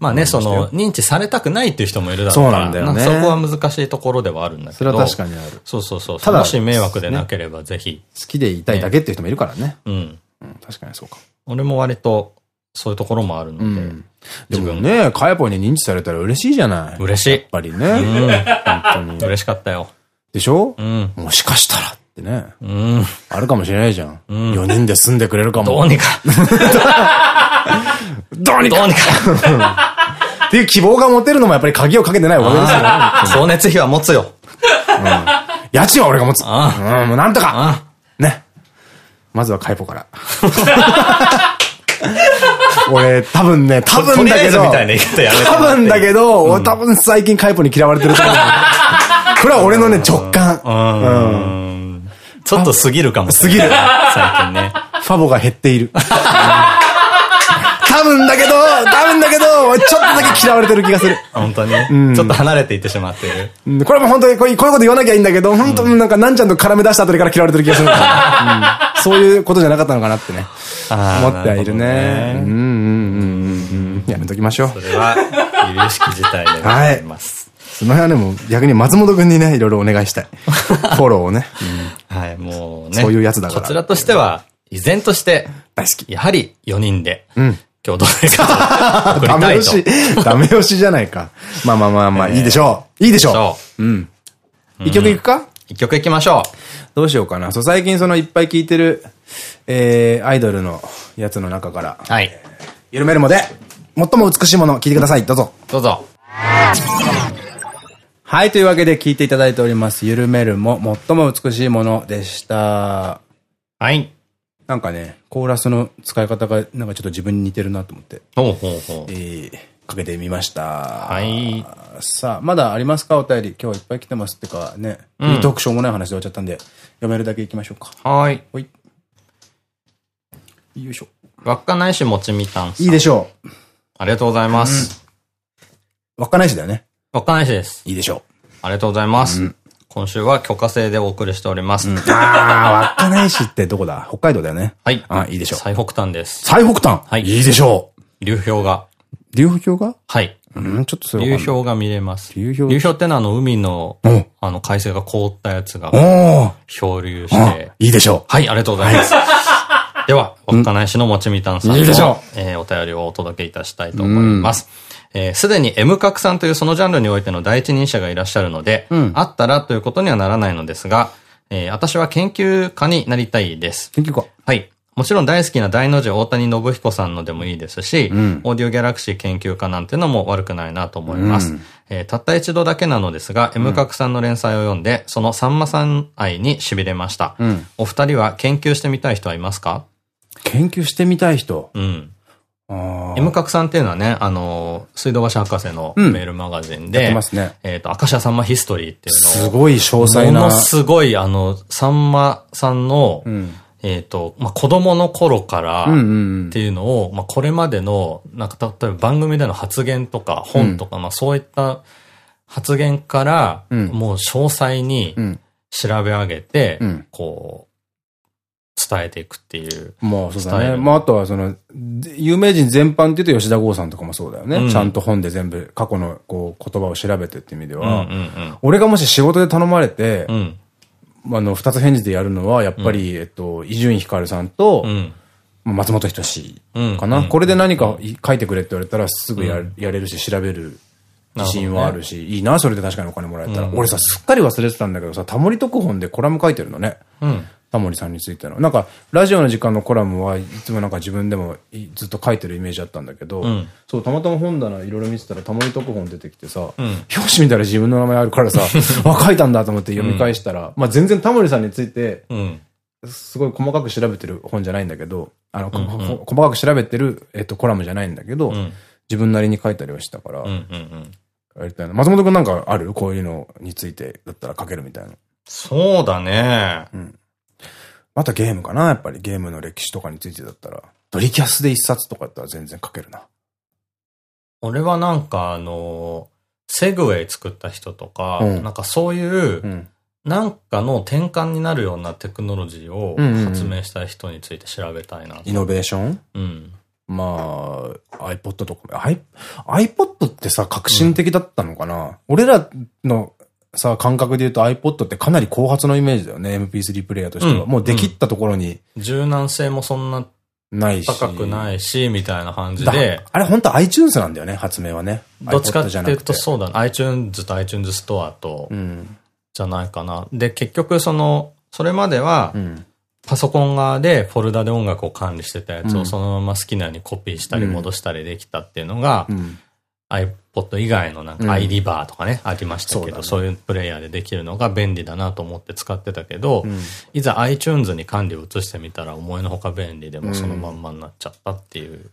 まあね、その、認知されたくないっていう人もいるだろうから。そね。そこは難しいところではあるんだけど。それは確かにある。そうそうそう。ただ、もし迷惑でなければぜひ。好きでいたいだけっていう人もいるからね。うん。確かにそうか。俺も割と、そういうところもあるので。でもね、かやぽに認知されたら嬉しいじゃない？嬉しい。やっぱりね。うん。本当に。嬉しかったよ。でしょ？うん。もしかしたらってね。うん。あるかもしれないじゃん。うん。4人で住んでくれるかも。どうにか。どうにかどうにか っていう希望が持てるのもやっぱり鍵をかけてないおかげですよ。光熱費は持つよ。うん。家賃は俺が持つ。うん、もうなんとか。ね。まずはカイポから。俺、多分ね、多分だけど、多分だけど、俺多分最近カイポに嫌われてると思う。これは俺のね、直感。うん。ちょっと過ぎるかもしれない。過ぎる。最近ね。ファボが減っている。多分だけど、多分だけど、ちょっとだけ嫌われてる気がする。本当に、うん、ちょっと離れていってしまってる。これも本当にこういうこと言わなきゃいいんだけど、本当になんかなんちゃんと絡め出したあたりから嫌われてる気がする。うん、そういうことじゃなかったのかなってね。思ってはいるね。うんうんうんうん。やめときましょう。それは、有識事態でございます。その辺はね、もう逆に松本くんにね、いろいろお願いしたい。フォローをね。はい、もうね。そういうやつだから。こちらとしては、依然として、大好き。やはり4人で、うん。共同生活を ダメ押し、ダメ押しじゃないか。まあまあまあまあ、いいでしょう。いいでしょう。うん。一曲いくか？一曲いきましょう。どうしようかな。そう、最近そのいっぱい聴いてる、えー、アイドルのやつの中から、はい。緩めるもで、最も美しいもの、聴いてください。どうぞ。どうぞ。はい、というわけで聴いていただいております。緩めるも、最も美しいものでした。はい。なんかね、コーラスの使い方がなんかちょっと自分に似てるなと思って。ほうほうほう。えー、かけてみました。はい。さあ、まだありますか？お便り。今日はいっぱい来てますってかね。うん、いいトークもない話で終わっちゃったんで、読めるだけいきましょうか。はい。ほい。よいしょ。稚内市もちみたんいいでしょう。ありがとうございます。うん、稚内市だよね。稚内市です。いいでしょう。ありがとうございます。うん今週は許可制でお送りしております。うん、ああ、稚内市ってどこだ北海道だよね。はい。あいいでしょう。最北端です。最北端はい。いいでしょう。流氷が。流氷が？はい。うん、ちょっとそれ流氷が見れます。流氷？流氷ってのはあの海の、あの海水が凍ったやつが、漂流して。いいでしょう。はい、ありがとうございます。では、稚内市のもちみたんさんの、いいでしょう。えー、お便りをお届けいたしたいと思います。えー、すでに M 角さんというそのジャンルにおいての第一人者がいらっしゃるので、うん、あったらということにはならないのですが、えー、私は研究家になりたいです。研究家はい。もちろん大好きな大の字大谷信彦さんのでもいいですし、うん、オーディオギャラクシー研究家なんてのも悪くないなと思います。うん、えー、たった一度だけなのですが、M 角さんの連載を読んで、そのさんまさん愛に痺れました。うん、お二人は研究してみたい人はいますか？研究してみたい人うん。M 角さんっていうのはね、あの、水道橋博士のメールマガジンで、うんね、えっと、明石家さんまヒストリーっていうのを、すごい詳細な。ものすごい、あの、さんまさんの、うん、えっと、まあ、子供の頃からっていうのを、まあ、これまでの、なんか、例えば番組での発言とか本とか、うん、まあ、そういった発言から、もう詳細に調べ上げて、こう、伝えていくっていう。まあそうだね。まああとはその、有名人全般って言うと吉田剛さんとかもそうだよね。うん、ちゃんと本で全部過去のこう言葉を調べてって意味では、俺がもし仕事で頼まれて、うん、あの、二つ返事でやるのは、やっぱり、うん、えっと、伊集院光さんと、松本人志かな。これで何か書いてくれって言われたらすぐや,、やれるし、調べる自信はあるし、いいな、それで確かにお金もらえたら。俺さ、すっかり忘れてたんだけどさ、タモリ特本でコラム書いてるのね。タモリさんについての。なんか、ラジオの時間のコラムはいつもなんか自分でもずっと書いてるイメージあったんだけど、うん、そう、たまたま本棚いろいろ見てたらタモリ特本出てきてさ、うん、表紙見たら自分の名前あるからさ、あ、書いたんだと思って読み返したら、うん、まあ全然タモリさんについて、すごい細かく調べてる本じゃないんだけど、あの、細かく調べてる、えっと、コラムじゃないんだけど、自分なりに書いたりはしたから、やりたいな。松本くんなんかある？こういうのについてだったら書けるみたいな。そうだね。うん。またゲームかな？やっぱりゲームの歴史とかについてだったら。ドリキャスで一冊とかだったら全然書けるな。俺はなんかあの、セグウェイ作った人とか、うん、なんかそういう、うん、なんかの転換になるようなテクノロジーを発明した人について調べたいな。イノベーション？うん。まあ、iPod とか、iPod ってさ、革新的だったのかな、うん、俺らのさ、感覚で言うと iPod ってかなり後発のイメージだよね。MP3 プレイヤーとしては。うん、もうできったところに。柔軟性もそんなないし。高くないし、みたいな感じで。あれ本当 iTunes なんだよね、発明はね。どっちかっていうとそうだね。iTunes と iTunes ストアと、じゃないかな。で、結局その、それまでは、パソコン側でフォルダで音楽を管理してたやつをそのまま好きなようにコピーしたり戻したりできたっていうのが、iPod 以外のなんか iRiver とかね、ありましたけど、そういうプレイヤーでできるのが便利だなと思って使ってたけど、いざ iTunes に管理を移してみたら思いのほか便利でもそのまんまになっちゃったっていう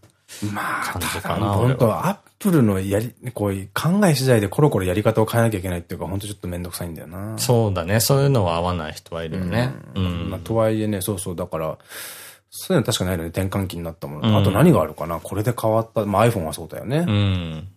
感じかな。本当アップルのやり、こう考え次第でコロコロやり方を変えなきゃいけないっていうか、本当ちょっとめんどくさいんだよな。そうだね。そういうのは合わない人はいるよね。うん。まあ、とはいえね、そうそう、だから、そういうの確かないのね、転換期になったもの。あと何があるかなこれで変わった。まあ iPhone はそうだよね。うん。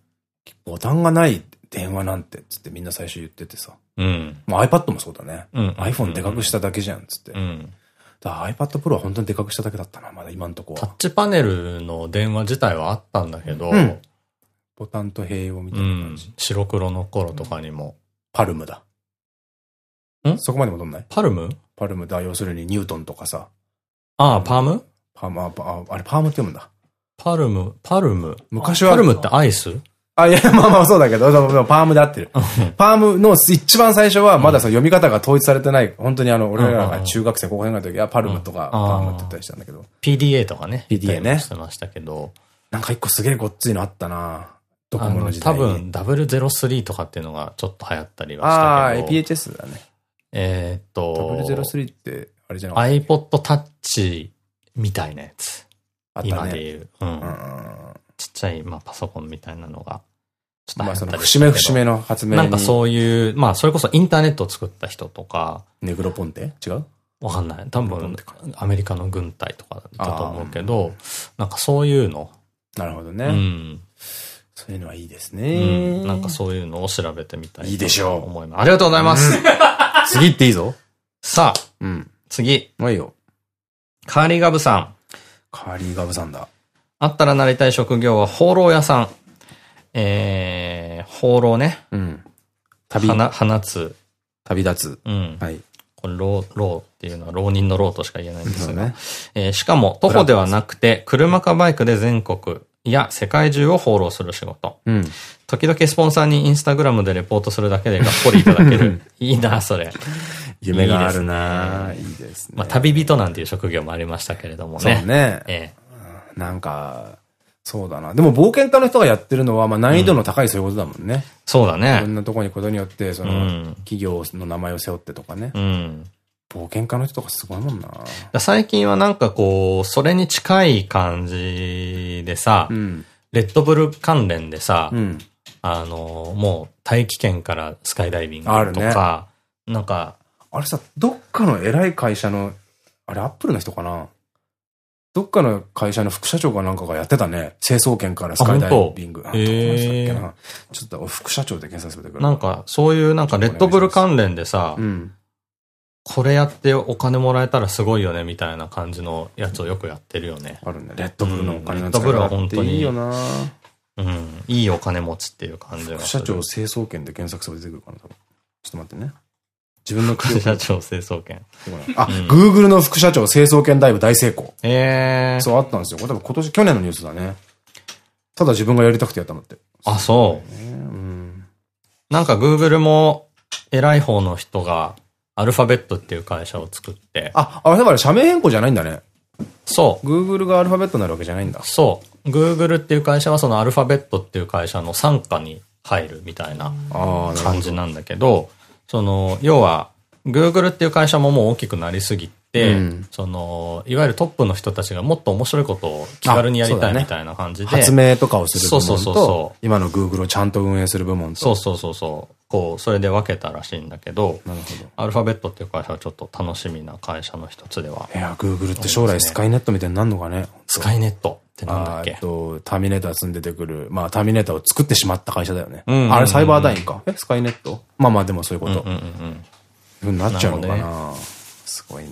ボタンがない電話なんて、つってみんな最初言っててさ。うん。もう iPad もそうだね。うん。iPhone でかくしただけじゃん、つって。うん。だ iPad Pro は本当にでかくしただけだったな、まだ今んとこは。タッチパネルの電話自体はあったんだけど、うん、ボタンと併用みたいな感じ。うん、白黒の頃とかにも。パルムだ。ん？そこまで戻んない？パルム？パルムだ。要するにニュートンとかさ。ああ、パーム？パーム、あ、あれパームって読むんだ。パルム、パルム。昔は。パルムってアイス？あ、いや、まあまあそうだけど、パームで合ってる。パームの一番最初はまだその読み方が統一されてない、本当にあの、俺らが中学生、高校生の時はパルムとかパームって言ったりしたんだけど。PDA とかね。PDA ね。してましたけど。なんか一個すげえごっついのあったなドコモの時代多分、003とかっていうのがちょっと流行ったりはしたけど。ああ、APHS だね。えっと。003って、あれじゃない iPod Touch みたいなやつ。今で言う。うん。ちっちゃい、まあ、パソコンみたいなのが。ちょっとまあその節目節目の発明なんかそういう、まあそれこそインターネットを作った人とか。ネグロポンテ？違う？わかんない。多分、アメリカの軍隊とかだと思うけど、なんかそういうの。なるほどね。うん。そういうのはいいですね、うん。なんかそういうのを調べてみたい。いいでしょう。思います。ありがとうございます。次っていいぞ。さあ、うん。次。もういいよ。カーリーガブさん。カーリーガブさんだ。あったらなりたい職業は放浪屋さん。えー、放浪ね。うん。旅。放つ。旅立つ。うん。はい。これ、浪、浪っていうのは浪人の浪としか言えないんですが。ね、えー、しかも、徒歩ではなくて、車かバイクで全国や世界中を放浪する仕事。うん。時々スポンサーにインスタグラムでレポートするだけでがっぽりいただける。いいな、それ。夢があるな、いいですね。まあ、旅人なんていう職業もありましたけれどもね。そうね。ええ。なんか、そうだな。でも冒険家の人がやってるのは、まあ難易度の高いそういうことだもんね。そうだね。いろんなとこにことによって、その、企業の名前を背負ってとかね。うん。冒険家の人とかすごいもんな。最近はなんかこう、それに近い感じでさ、うん、レッドブル関連でさ、うん、あの、もう大気圏からスカイダイビングとか、ね、なんか、あれさ、どっかの偉い会社の、あれアップルの人かなどっかの会社の副社長かなんかがやってたね。清掃圏からスカイダイビング。あ、どこでしたっけな。ちょっと副社長で検索するてくなんか、そういうなんかレッドブル関連でさ、うん、これやってお金もらえたらすごいよね、みたいな感じのやつをよくやってるよね。あるね。レッドブルのお金の使い方、うん、レッドブルは本当に。いいよなうん。いいお金持ちっていう感じが。副社長清掃圏で検索すれば出てくるかな、多分。ちょっと待ってね。自分の副社長清掃権。あ、グーグルの副社長清掃権ダイブ大成功。ええそうあったんですよ。これ多分今年、去年のニュースだね。ただ自分がやりたくてやったのって。あ、そう。うん。なんかグーグルも偉い方の人がアルファベットっていう会社を作って。あ、あ、だから社名変更じゃないんだね。そう。グーグルがアルファベットになるわけじゃないんだ。そう。グーグルっていう会社はそのアルファベットっていう会社の傘下に入るみたいな感じなんだけど、その、要は、Google っていう会社ももう大きくなりすぎて、うん、その、いわゆるトップの人たちがもっと面白いことを気軽にやりたいみたいな感じで。ね、発明とかをする部門と、そうそうそう今の Google をちゃんと運営する部門と。そうそうそうそう。こう、それで分けたらしいんだけど、なるほど。アルファベットっていう会社はちょっと楽しみな会社の一つでは。いや、Google って将来スカイネットみたいになるのかね。スカイネットってなんだっけ？と、ターミネーター積んでてくる、まあターミネーターを作ってしまった会社だよね。あれサイバーダインか？え、スカイネット？まあまあでもそういうこと。うんうんうん。ふうになっちゃうのかな。ね、すごいな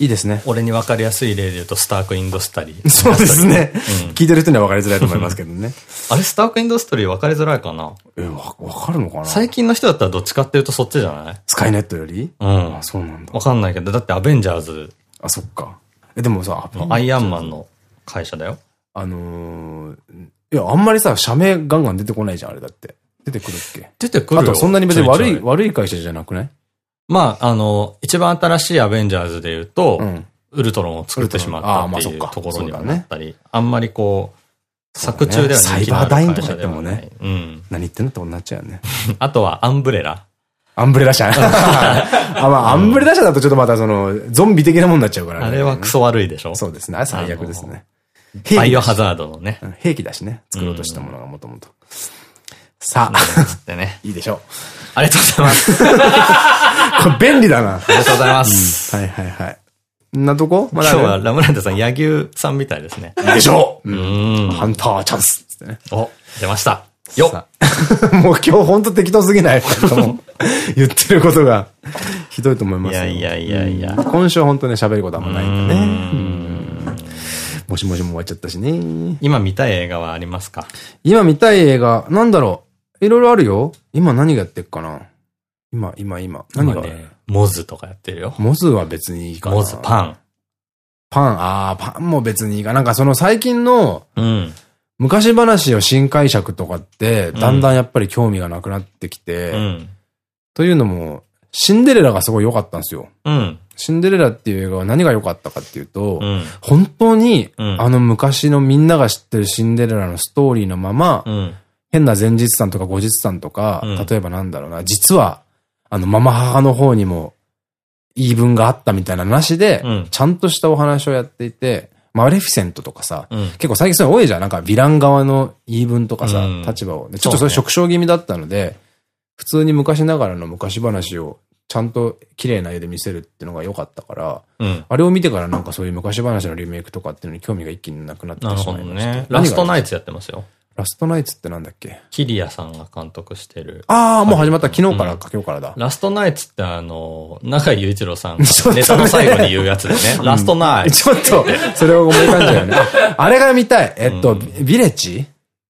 いいですね。俺に分かりやすい例で言うと、スタークインドスタリー。そうですね。うん、聞いてる人には分かりづらいと思いますけどね。あれ、スタークインドストリー分かりづらいかな？え、わ、分かるのかな？最近の人だったらどっちかっていうとそっちじゃない？スカイネットより？うん。あ、そうなんだ。分かんないけど、だってアベンジャーズ。あ、そっか。え、でもさ、アイアンマンの会社だよ。あのー、いや、あんまりさ、社名ガンガン出てこないじゃん、あれだって。出てくるっけ？出てくるあとそんなに別に悪い、悪い会社じゃなくない？まあ、あの、一番新しいアベンジャーズで言うと、うん、ウルトロンを作ってしまったっていうところにはなったり、あんまりこう、作中ではサイバーダインとか言ってもね。うん。何言ってんのってことになっちゃうよね。あとはアンブレラ。アンブレラ社。あ、まあ、アンブレラ社だとちょっとまたその、ゾンビ的なもんになっちゃうからね。あれはクソ悪いでしょそうですね。最悪ですね。バイオハザードのね。兵器だしね。作ろうとしたものがもともと。さあ。つってね。いいでしょう。ありがとうございます。これ便利だな。ありがとうございます。はいはいはい。なとこ？今日はラムランドさん、柳生さんみたいですね。でしょううん。ハンターチャンスつってね。お、出ました。よっ もう今日ほんと適当すぎない？言ってることがひどいと思いますいやいやいやいや。今週は本当ね、喋ることあんまないんだね。もしもしも終わっちゃったしね。今見たい映画はありますか？今見たい映画、なんだろう。いろいろあるよ。今何がやってっかな。今、今、今。何が？ね、モズとかやってるよ。モズは別にいいかな。モズパン。パン、ああ、パンも別にいいか。なんかその最近の、うん。昔話を新解釈とかって、だんだんやっぱり興味がなくなってきて、うん、というのも、シンデレラがすごい良かったんですよ。うん、シンデレラっていう映画は何が良かったかっていうと、うん、本当に、あの昔のみんなが知ってるシンデレラのストーリーのまま、変な前日さんとか後日さんとか、例えばなんだろうな、実は、あの、ママ母の方にも言い分があったみたいななしで、ちゃんとしたお話をやっていて、マレフィセントとかさ、うん、結構最近そういうの多いじゃん。なんかヴィラン側の言い分とかさ、うん、立場を、ね。ちょっとそれ縮小気味だったので、普通に昔ながらの昔話をちゃんと綺麗な絵で見せるっていうのが良かったから、うん、あれを見てからなんかそういう昔話のリメイクとかっていうのに興味が一気になくなってしまいました。なるほどね。ラストナイツやってますよ。ラストナイツってなんだっけキリアさんが監督してる。ああ、もう始まった。昨日からか、今日からだ。ラストナイツってあの、中井雄一郎さんが ネタの最後に言うやつでね。ラストナイツ。ちょっと、それを思い浮かんじゃうよね。あれが見たい。えっと、ビレッジ？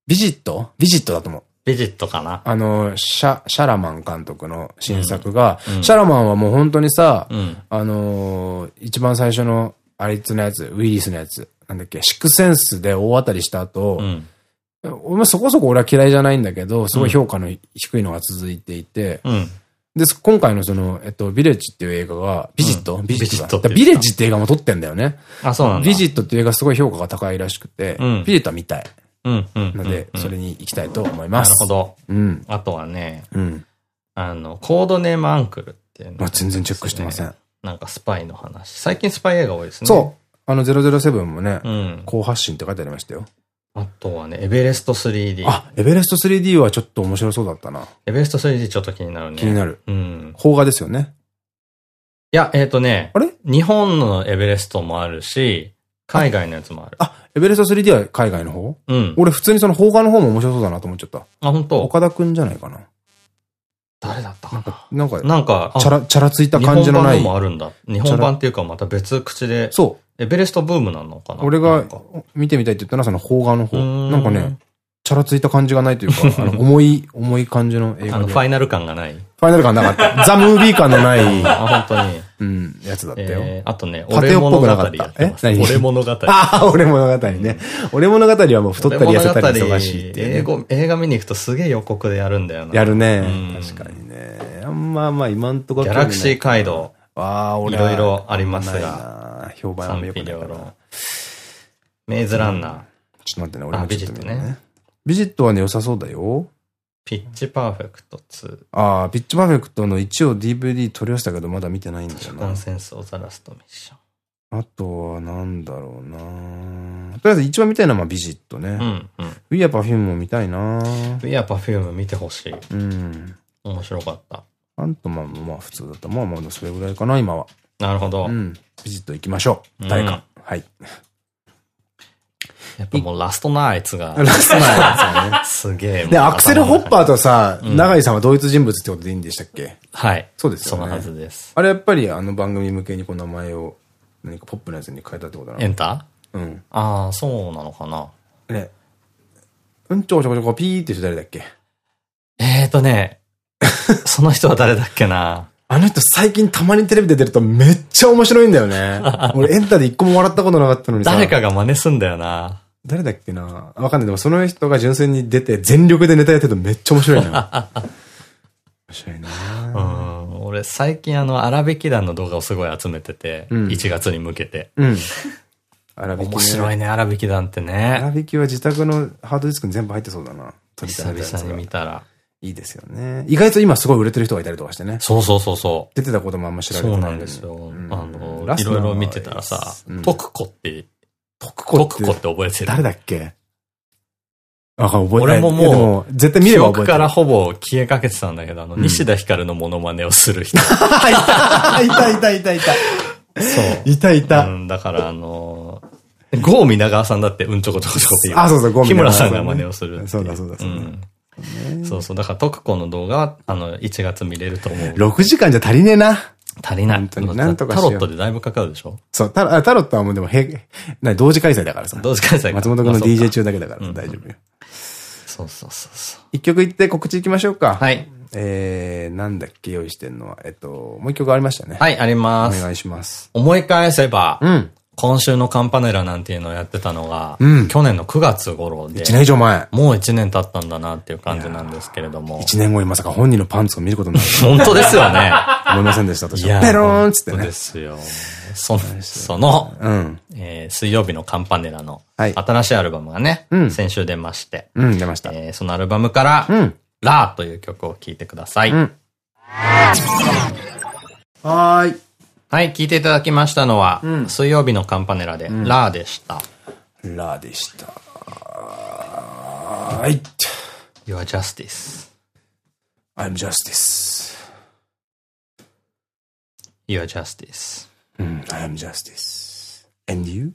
ビジット？ビジットだと思う。ビジットかな。あの、シャ、シャラマン監督の新作が、シャラマンはもう本当にさ、あの、一番最初の、あいつのやつ、ウィリスのやつ、なんだっけ、シックセンスで大当たりした後、そこそこ俺は嫌いじゃないんだけど、すごい評価の低いのが続いていて、うん、で、今回のその、えっと、ビレッジっていう映画が、ビジット、うん、ビジットビレッジって映画も撮ってんだよね。あ、そうなんだ。ビジットっていう映画すごい評価が高いらしくて、うん、ビジットは見たい。うんうん。ので、それに行きたいと思います。なるほど。うん。あとはね、うん。あの、コードネームアンクルっていうの、全然チェックしてません。なんかスパイの話。最近スパイ映画多いですね。そう。あの007もね、うん、好発信って書いてありましたよ。あとはね、エベレスト 3D。あ、エベレスト 3D はちょっと面白そうだったな。エベレスト 3D ちょっと気になるね。気になる。うん。邦画ですよね。いや、えっ、ー、とね。あれ？日本のエベレストもあるし、海外のやつもある。あ、エベレスト 3D は海外の方？うん。俺普通にその邦画の方も面白そうだなと思っちゃった。あ、本当？岡田くんじゃないかな。誰だったかな？なんか、なんか、チャラ、チャラついた感じのない。日本版もあるんだ。日本版っていうかまた別口で。そう。エベレストブームなのかな？俺が見てみたいって言ったのはその邦画の方。なんかね、チャラついた感じがないというか、あの、重い、重い感じの映画。あの、ファイナル感がない。ファイナル感なかった。ザ・ムービー感のない。あ、本当に。うん、やつだったよ。えー、あとね、俺物語やってます。え？俺物語。ああ、俺物語ね。俺物語はもう太ったり痩せたり忙しいって映画見に行くとすげえ予告でやるんだよな。やるね。確かにね。あんままあ今んとこギャラクシー街道。ああ、俺いろいろありますが。評判は良くない。メイズランナー。ちょっと待ってね、俺もビジットね。ビジットはね、良さそうだよ。ピッチパーフェクト2。ああ、ピッチパーフェクトの1を DVD 取り寄せたけど、まだ見てないんだよな。コンセンスオザラストミッション。あとは、なんだろうなとりあえず一番見たいのはまあビジットね。うんうん。We Are Perfume も見たいな We Are Perfume 見てほしい。うん。面白かった。アントマンもまあ普通だった。まあまあそれぐらいかな、今は。なるほど。うん。ビジット行きましょう。誰か。はい。やっぱもうラストナイツが。ラストナイツがね。すげえ。で、アクセル・ホッパーとさ、永井さんは同一人物ってことでいいんでしたっけ？はい。そうですよね。そのはずです。あれやっぱりあの番組向けにこの名前を何かポップなやつに変えたってことなの？エンタ？ーうん。ああ、そうなのかな。ね。うんちょこちょこちょこピーって人誰だっけ？えーとね、その人は誰だっけな？あの人最近たまにテレビで出るとめっちゃ面白いんだよね。俺エンタで一個も笑ったことなかったのにさ。誰かが真似すんだよな。誰だっけな？わかんない。でもその人が純粋に出て全力でネタやってるとめっちゃ面白いな。面白いなうん。俺最近あの、荒引き団の動画をすごい集めてて、うん、1月に向けて。うん。荒引き、面白いね、荒引き団ってね。荒引きは自宅のハードディスクに全部入ってそうだな。久々に見たら。いいですよね。意外と今すごい売れてる人がいたりとかしてね。そうそうそうそう。出てたこともあんま知られてない。そうなんですよ。あの、いろいろ見てたらさ、徳子って、徳子って覚えてる誰だっけ？あ、覚えて俺ももう、絶対見れば覚えてる。からほぼ消えかけてたんだけど、あの、西田ひかるのモノマネをする人。いたいたいたいたいた。そう。いたいた。うん、だからあのゴー皆川さんだってうんちょこちょこちょこって言う。あ、そうそう、ゴー日村さんが真似をする。そうだそうだそうだ。そうそう。だから、特攻の動画は、あの、1月見れると思う。6時間じゃ足りねえな。足りない。本当に。なんとかタロットでだいぶかかるでしょ？そう、タロットはもうでも、へ、な、同時開催だからさ。同時開催松本君の DJ 中だけだから大丈夫よ。そうそうそうそう。一曲言って告知いきましょうか。はい。えー、なんだっけ用意してんのは。えっと、もう一曲ありましたね。はい、あります。お願いします。思い返せば、うん。今週のカンパネラなんていうのをやってたのが、うん、去年の9月頃で。1年以上前。もう1年経ったんだなっていう感じなんですけれども。1年後にまさか本人のパンツを見ることになる。本当ですよね。思いませんでした、私は。ペローンつってね。そうですよ。そその、うん、えー、水曜日のカンパネラの、新しいアルバムがね、はい、先週出まして。うん、出ました。えー、そのアルバムから、うん、ラーという曲を聴いてください。うん、はい。はい、聞いていただきましたのは、うん、水曜日のカンパネラで、ラーでした。ラーでした。はい。Your justice. I'm justice. Your justice. うん、I am justice. And you?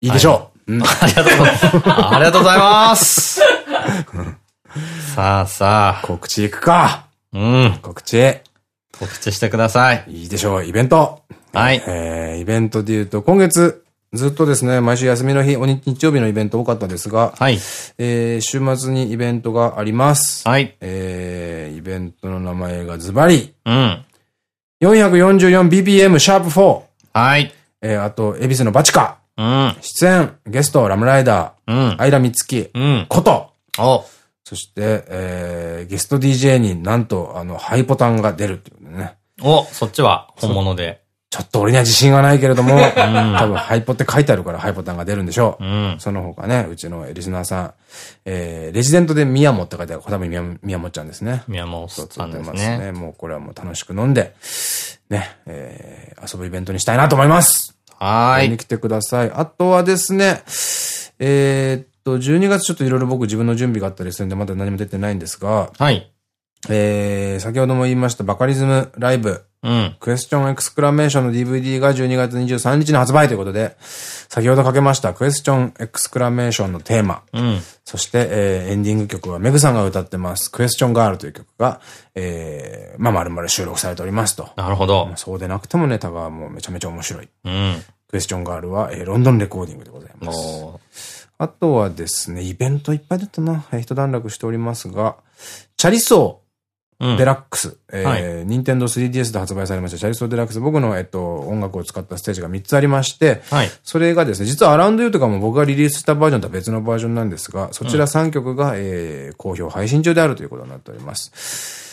いいでしょう、うん、ありがとうございます。ありがとうございます。さあさあ。告知いくか。うん。告知。告知してください。いいでしょう、イベント。はい。えー、イベントで言うと、今月、ずっとですね、毎週休みの日、日曜日のイベント多かったですが、はい。えー、週末にイベントがあります。はい。えー、イベントの名前がズバリ。うん。444BPM シャープ4。はい。えー、あと、恵比寿のバチカ。うん。出演、ゲスト、ラムライダー。うん。アイラミツキ。うん。こと。お。そして、えー、ゲスト DJ になんと、あの、ハイポタンが出るっていうね。お、そっちは本物で。ちょっと俺には自信がないけれども、うん、多分ハイポって書いてあるからハイポタンが出るんでしょう。うん、その他ね、うちのリスナーさん、えー、レジデントでミヤモって書いてある。多分ミヤミヤモちゃんですね。ミヤモさんですね。ね。もうこれはもう楽しく飲んで、ね、えー、遊ぶイベントにしたいなと思います。はい。に来てください。あとはですね、えー、っと、12月ちょっといろいろ僕自分の準備があったりするんで、まだ何も出てないんですが、はい。えー、先ほども言いましたバカリズムライブ、うん。クエスチョンエクスクラメーションの DVD が12月23日の発売ということで、先ほどかけましたクエスチョンエクスクラメーションのテーマ。うん。そして、えー、エンディング曲はメグさんが歌ってます。クエスチョンガールという曲が、えー、まあ、丸々収録されておりますと。なるほど。そうでなくてもネタがもうめちゃめちゃ面白い。うん。クエスチョンガールは、えー、ロンドンレコーディングでございます。あとはですね、イベントいっぱい出たな。一段落しておりますが、チャリソー。デラックス。えー、ニンテンド 3DS で発売されましたチャリソーデラックス。僕の、えっと、音楽を使ったステージが3つありまして、はい、それがですね、実はアラウンドユーとかも僕がリリースしたバージョンとは別のバージョンなんですが、そちら3曲が、うん、えー、好評配信中であるということになっております。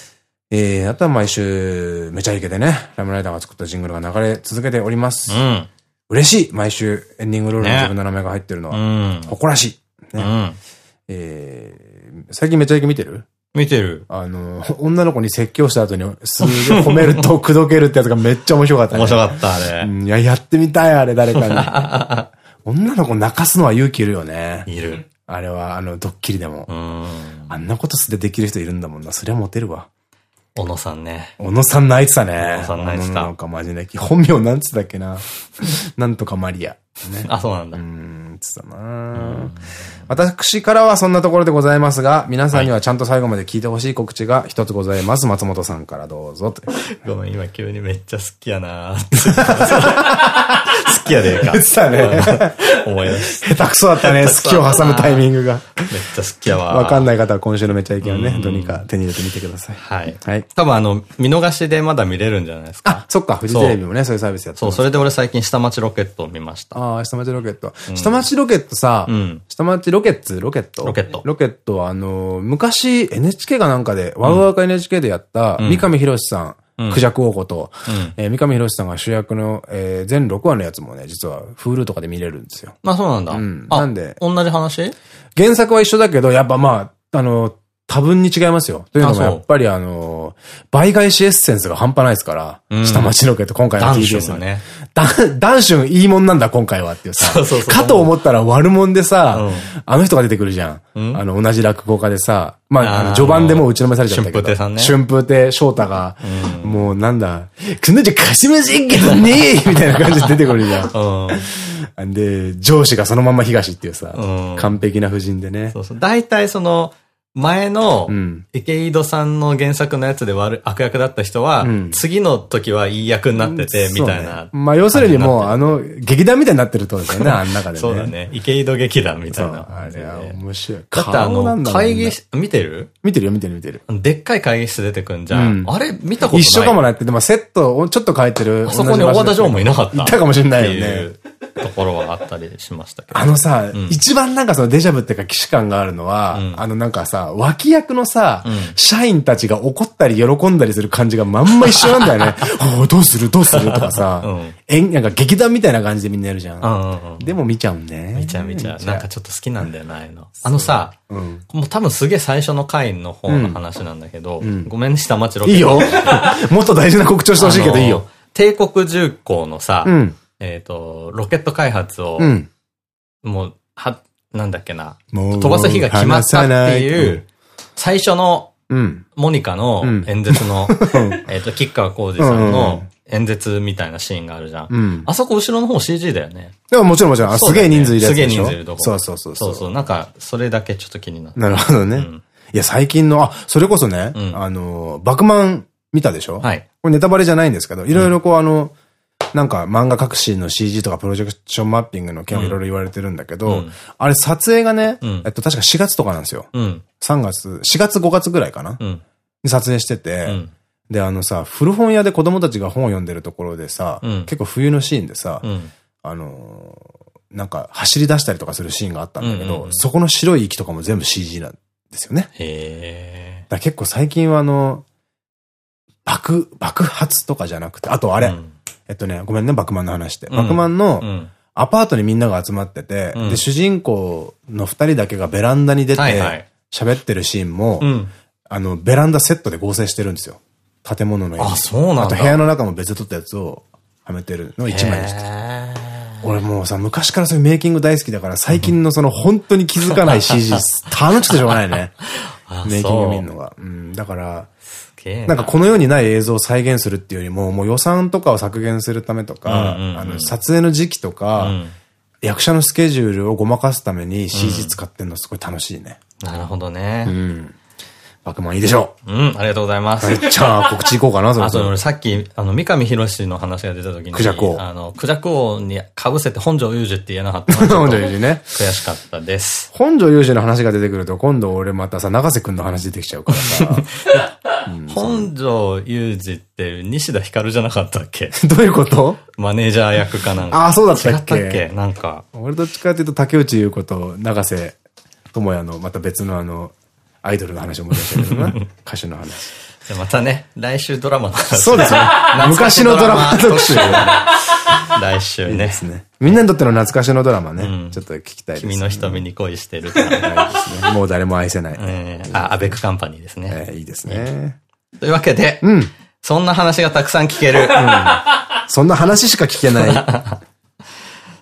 えー、あとは毎週、めちゃイケでね、ラムライダーが作ったジングルが流れ続けております。うん、嬉しい毎週エンディングロールに自分の名前が入ってるのは。ね、誇らしい。ね。うん、えー、最近めちゃイケ見てる？見てる。あの、女の子に説教した後にすぐ褒めると口説けるってやつがめっちゃ面白かったね。面白かった、あれ。うん、いや、やってみたい、あれ、誰かに。女の子泣かすのは勇気いるよね。いる。あれは、あの、ドッキリでも。あんなこと素でできる人いるんだもんな。そりゃモテるわ。小野さんね。小野さん泣いてたね。小野さん泣いてた。なんかマジで。本名なんつったっけな。なんとかマリア。ね。あ、そうなんだ。うん、つったな私からはそんなところでございますが、皆さんにはちゃんと最後まで聞いてほしい告知が一つございます。松本さんからどうぞ。ごめん、今急にめっちゃ好きやな 好きやでか。言ってたね。思い出し下手くそだったね。好きを挟むタイミングが。めっちゃ好きやわ。わかんない方は今週のめちゃイケをね、どうにか手に入れてみてください。はい。はい。多分あの、見逃しでまだ見れるんじゃないですか。あ、そっか。フジテレビもね、そういうサービスやってそう、それで俺最近下町ロケットを見ました。ああ、下町ロケット。下町ロケットさ、下町ロケッツロケット？ロケット。ロケットはあの、昔 NHK がなんかで、ワウワウか NHK でやった、三上博さん、クジャク王子と、え三上博史さんが主役の、えー、全6話のやつもね、実は Hulu とかで見れるんですよ。あ、そうなんだ。うん。なんで。同じ話？原作は一緒だけど、やっぱまあ、あの、多分に違いますよ。というのもやっぱりあの、倍返しエッセンスが半端ないですから、うん、下町ロケと今回の TBS のね。ダンシュンいいもんなんだ今回はっていうさ。かと思ったら悪者でさ、うん、あの人が出てくるじゃん。うん、あの、同じ落語家でさ、まあ、あの、序盤でもう打ちのめされちゃったけど。春風亭さんね。春風亭翔太が、もうなんだ、くんなじゃ貸しませんけどね みたいな感じで出てくるじゃん。で、上司がそのまま東っていうさ、完璧な夫人でね。そうそう。大体その、前の、池井戸さんの原作のやつで悪悪役だった人は、次の時はいい役になってて、みたいな。まあ要するにもう、あの、劇団みたいになってるとですよね、あん中でね。そうだね。池井戸劇団みたいな。あれは面白い。だってあの、会議室、見てる？見てるよ、見てる見てる。でっかい会議室出てくんじゃん。あれ、見たことない。一緒かもなって、でもセットをちょっと変えてる。あそこに大和田城もいなかった。いたかもしれないよね。ところはあったりしましたけど。あのさ、一番なんかそのデジャブっていうか既視感があるのは、あのなんかさ、脇役のさ、社員たちが怒ったり喜んだりする感じがまんま一緒なんだよね。おどうするどうするとかさ、えん、なんか劇団みたいな感じでみんなやるじゃん。でも見ちゃうね。見ちゃう見ちゃう。なんかちょっと好きなんだよな、ああの。さ、もう多分すげえ最初の回の方の話なんだけど、ごめんね、下町ロケ。いいよ。もっと大事な告知をしてほしいけどいいよ。帝国重工のさ、えっと、ロケット開発を、もう、は、なんだっけな、飛ばす日が決まったっていう、最初の、モニカの演説の、えっと、吉川浩司さんの演説みたいなシーンがあるじゃん。あそこ後ろの方 CG だよね。でももちろんもちろん、すげえ人数いるすげえ人数いるとこ。そうそうそう。そうそう。なんか、それだけちょっと気になった。なるほどね。いや、最近の、あ、それこそね、あの、バクマン見たでしょ？はい。これネタバレじゃないんですけど、いろいろこうあの、なんか漫画革新の CG とかプロジェクションマッピングの件をいろいろ言われてるんだけど、うん、あれ撮影がね、うん、えっと確か4月とかなんですよ。うん、3月、4月5月ぐらいかな、うん、に撮影してて、で、あのさ、古本屋で子供たちが本を読んでるところでさ、結構冬のシーンでさ、あのー、なんか走り出したりとかするシーンがあったんだけど、そこの白い息とかも全部 CG なんですよね。へだ結構最近はあの、爆、爆発とかじゃなくて、あとあれ、えっとね、ごめんね、バクマンの話って。バクマンの、アパートにみんなが集まってて、で、主人公の二人だけがベランダに出て、喋ってるシーンも、あの、ベランダセットで合成してるんですよ。建物のあ、そうなんだ。あと部屋の中も別で撮ったやつをはめてるのを一枚にして。俺もうさ、昔からそういうメイキング大好きだから、最近のその本当に気づかない CG、楽しくてしょうがないね。メイキング見るのが。うん。だから、なんかこの世にない映像を再現するっていうよりも、もう予算とかを削減するためとか、あの、撮影の時期とか、役者のスケジュールをごまかすために CG 使ってんのすごい楽しいね。なるほどね。うん。バクマンいいでしょう。うん、ありがとうございます。じゃあ、告知いこうかな、そろそろ。あと、俺さっき、あの、三上博史の話が出た時に、クジャク王。あの、クジャク王に被せて本庄雄二って言えなかった 本庄雄二ね。悔しかったです。本庄雄二の話が出てくると、今度俺またさ、長瀬くんの話出てきちゃうからさ。本庄雄二って西田ひかるじゃなかったっけ？どういうこと？マネージャー役かなんか。ああ、そうだったっけ？違ったっけ？なんか。俺どっちかっていうと竹内優子と長瀬智也のまた別のあの、アイドルの話を思い出したけどな。歌手の話。じゃまたね、来週ドラマの話。そうですね。昔のドラマ特集。来週ね。ですね。みんなにとっての懐かしのドラマね。ちょっと聞きたいです。君の瞳に恋してる。もう誰も愛せない。あ、アベックカンパニーですね。いいですね。というわけで、そんな話がたくさん聞ける。そんな話しか聞けない。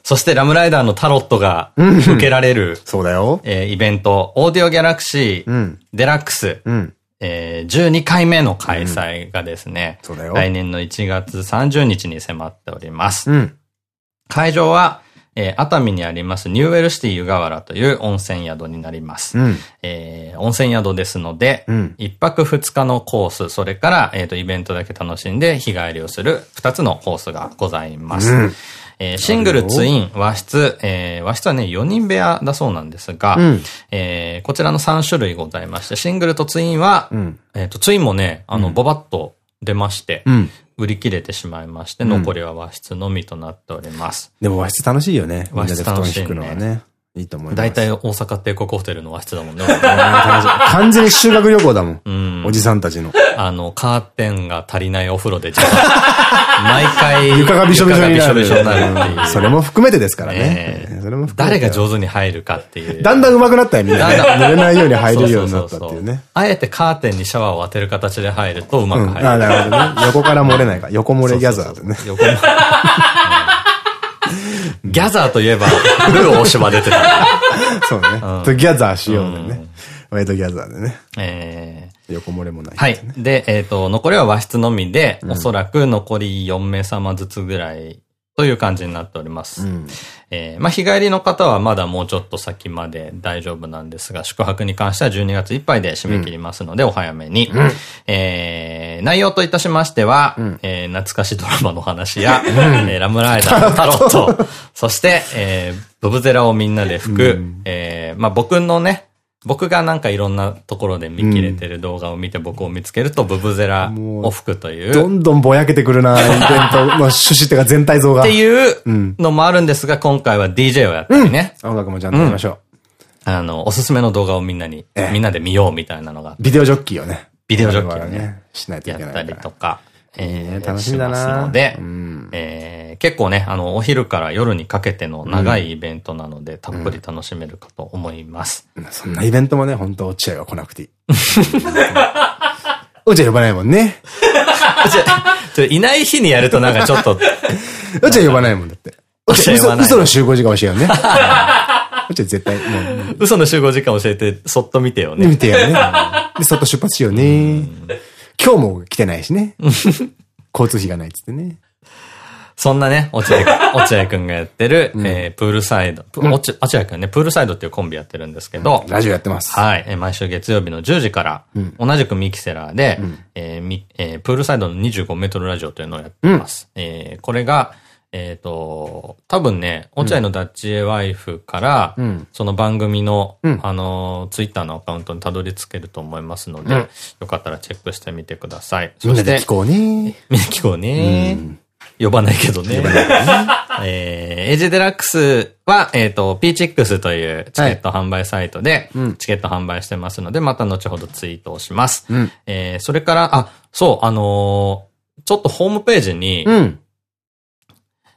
そしてラムライダーのタロットが受けられる、そうだよ。えー、イベント、オーディオギャラクシー、デラックス、えー、12回目の開催がですね、そうだよ。来年の1月30日に迫っております。うん、会場は、えー、熱海にありますニューウェルシティ湯河原という温泉宿になります。うん、えー、温泉宿ですので、うん、1泊2日のコース、それから、えっ、ー、と、イベントだけ楽しんで日帰りをする2つのコースがございます。うんえー、シングル、ツイン、和室、えー、和室はね、4人部屋だそうなんですが、うん、えー、こちらの3種類ございまして、シングルとツインは、うん、えっと、ツインもね、あの、ボバッと出まして、うん、売り切れてしまいまして、残りは和室のみとなっております。でも和室楽しいよね。和室楽しい、ね。のはね。いいと思います。大体大阪帝国ホテルの和室だもんね。完全に修学旅行だもん。うん。おじさんたちの。あの、カーテンが足りないお風呂で、毎回、床がびしょびしょになる。びしょになるっていう。それも含めてですからね。それも誰が上手に入るかっていう。だんだん上手くなったよ、みんな。濡れないように入れるようになったっていうね。あえてカーテンにシャワーを当てる形で入るとうまく入る。あ、なるほどね。横から漏れないか。横漏れギャザーでね。横漏れ。ギャザーといえば、ルー大柴出てた。そうね。 together しようでね。ワイドギャザーでね。ええ。横漏れもない、はい。で、えっと、残りは和室のみで、おそらく残り4名様ずつぐらいという感じになっております。うん、えー、まあ、日帰りの方はまだもうちょっと先まで大丈夫なんですが、宿泊に関しては12月いっぱいで締め切りますので、お早めに。うん、えー、内容といたしましては、うん、えー、懐かしドラマの話や、うん、えー、ラムライダーのタロット、そして、えー、ブブゼラをみんなで吹く、うん、えー、まあ、僕のね、僕がなんかいろんなところで見切れてる動画を見て僕を見つけると、ブブゼラを吹くという。どんどんぼやけてくるな、イベントの趣旨っていうか全体像が。っていうのもあるんですが、今回は DJ をやったりね。音楽もちゃんとやりましょう。あの、おすすめの動画をみんなに、みんなで見ようみたいなのが。ビデオジョッキーをね。ビデオジョッキーをね。しないといけない。やったりとか。えー、楽しみだなので、えー、結構ね、あの、お昼から夜にかけての長いイベントなので、たっぷり楽しめるかと思います。そんなイベントもね、本当落合は来なくていい。落合呼ばないもんね。いない日にやるとなんかちょっと。落合呼ばないもんだって。落合嘘の集合時間教えようね。落合絶対、もう。嘘の集合時間教えて、そっと見てよね。見てよね。で、そっと出発しようね。今日も来てないしね。交通費がないっつってね。そんなね、落合、落合くんがやってる、うん、えー、プールサイド。落合くんね、プールサイドっていうコンビやってるんですけど。うん、ラジオやってます。はい。えー、毎週月曜日の10時から、うん、同じくミキセラーで、えーえー、プールサイドの25メートルラジオというのをやってます。えー、これが、えっと、多分ね、落合のダッチエワイフから、うん、その番組の、うん、あの、ツイッターのアカウントにたどり着けると思いますので、うん、よかったらチェックしてみてください。そして、聞こうね。聞こうね。呼ばないけどね。えー、エイジデラックスは、えっ、ー、と、ピーチックスというチケット販売サイトで、チケット販売してますので、また後ほどツイートをします。うん、えー、それから、あ、そう、あのー、ちょっとホームページに、うん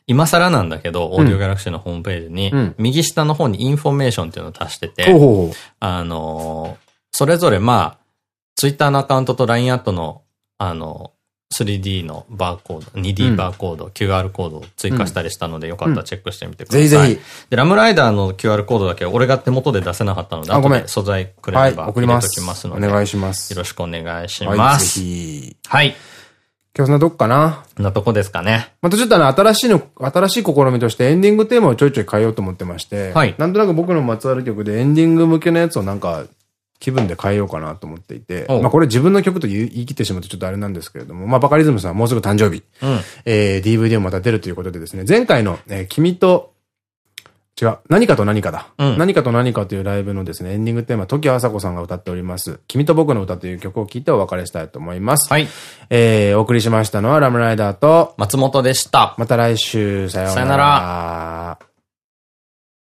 今更なんだけど、オーディオギャラクシーのホームページに、右下の方にインフォメーションっていうのを足してて、あの、それぞれまあ、ツイッターのアカウントと LINE アットの、あの、3D のバーコード、2D バーコード、うん、QR コードを追加したりしたので、よかったらチェックしてみてください。ぜひぜひ。で、ラムライダーの QR コードだけ俺が手元で出せなかったので、あ、ごめん。素材くれれば送りときますので、お願いします。よろしくお願いします。ぜひ。はい。今日そんなとこかななとこですかね。またちょっとあの、新しいの、新しい試みとしてエンディングテーマをちょいちょい変えようと思ってまして、はい。なんとなく僕のまつわる曲でエンディング向けのやつをなんか、気分で変えようかなと思っていて、まあこれ自分の曲と言い切ってしまうとちょっとあれなんですけれども、まあバカリズムさんもうすぐ誕生日、うん、えー、DVD もまた出るということでですね、前回の、えー、君と違う。何かと何かだ。うん、何かと何かというライブのですね、エンディングテーマ、時あさこさんが歌っております。君と僕の歌という曲を聴いてお別れしたいと思います。はい。えー、お送りしましたのはラムライダーと松本でした。また来週、さようなら。さよなら。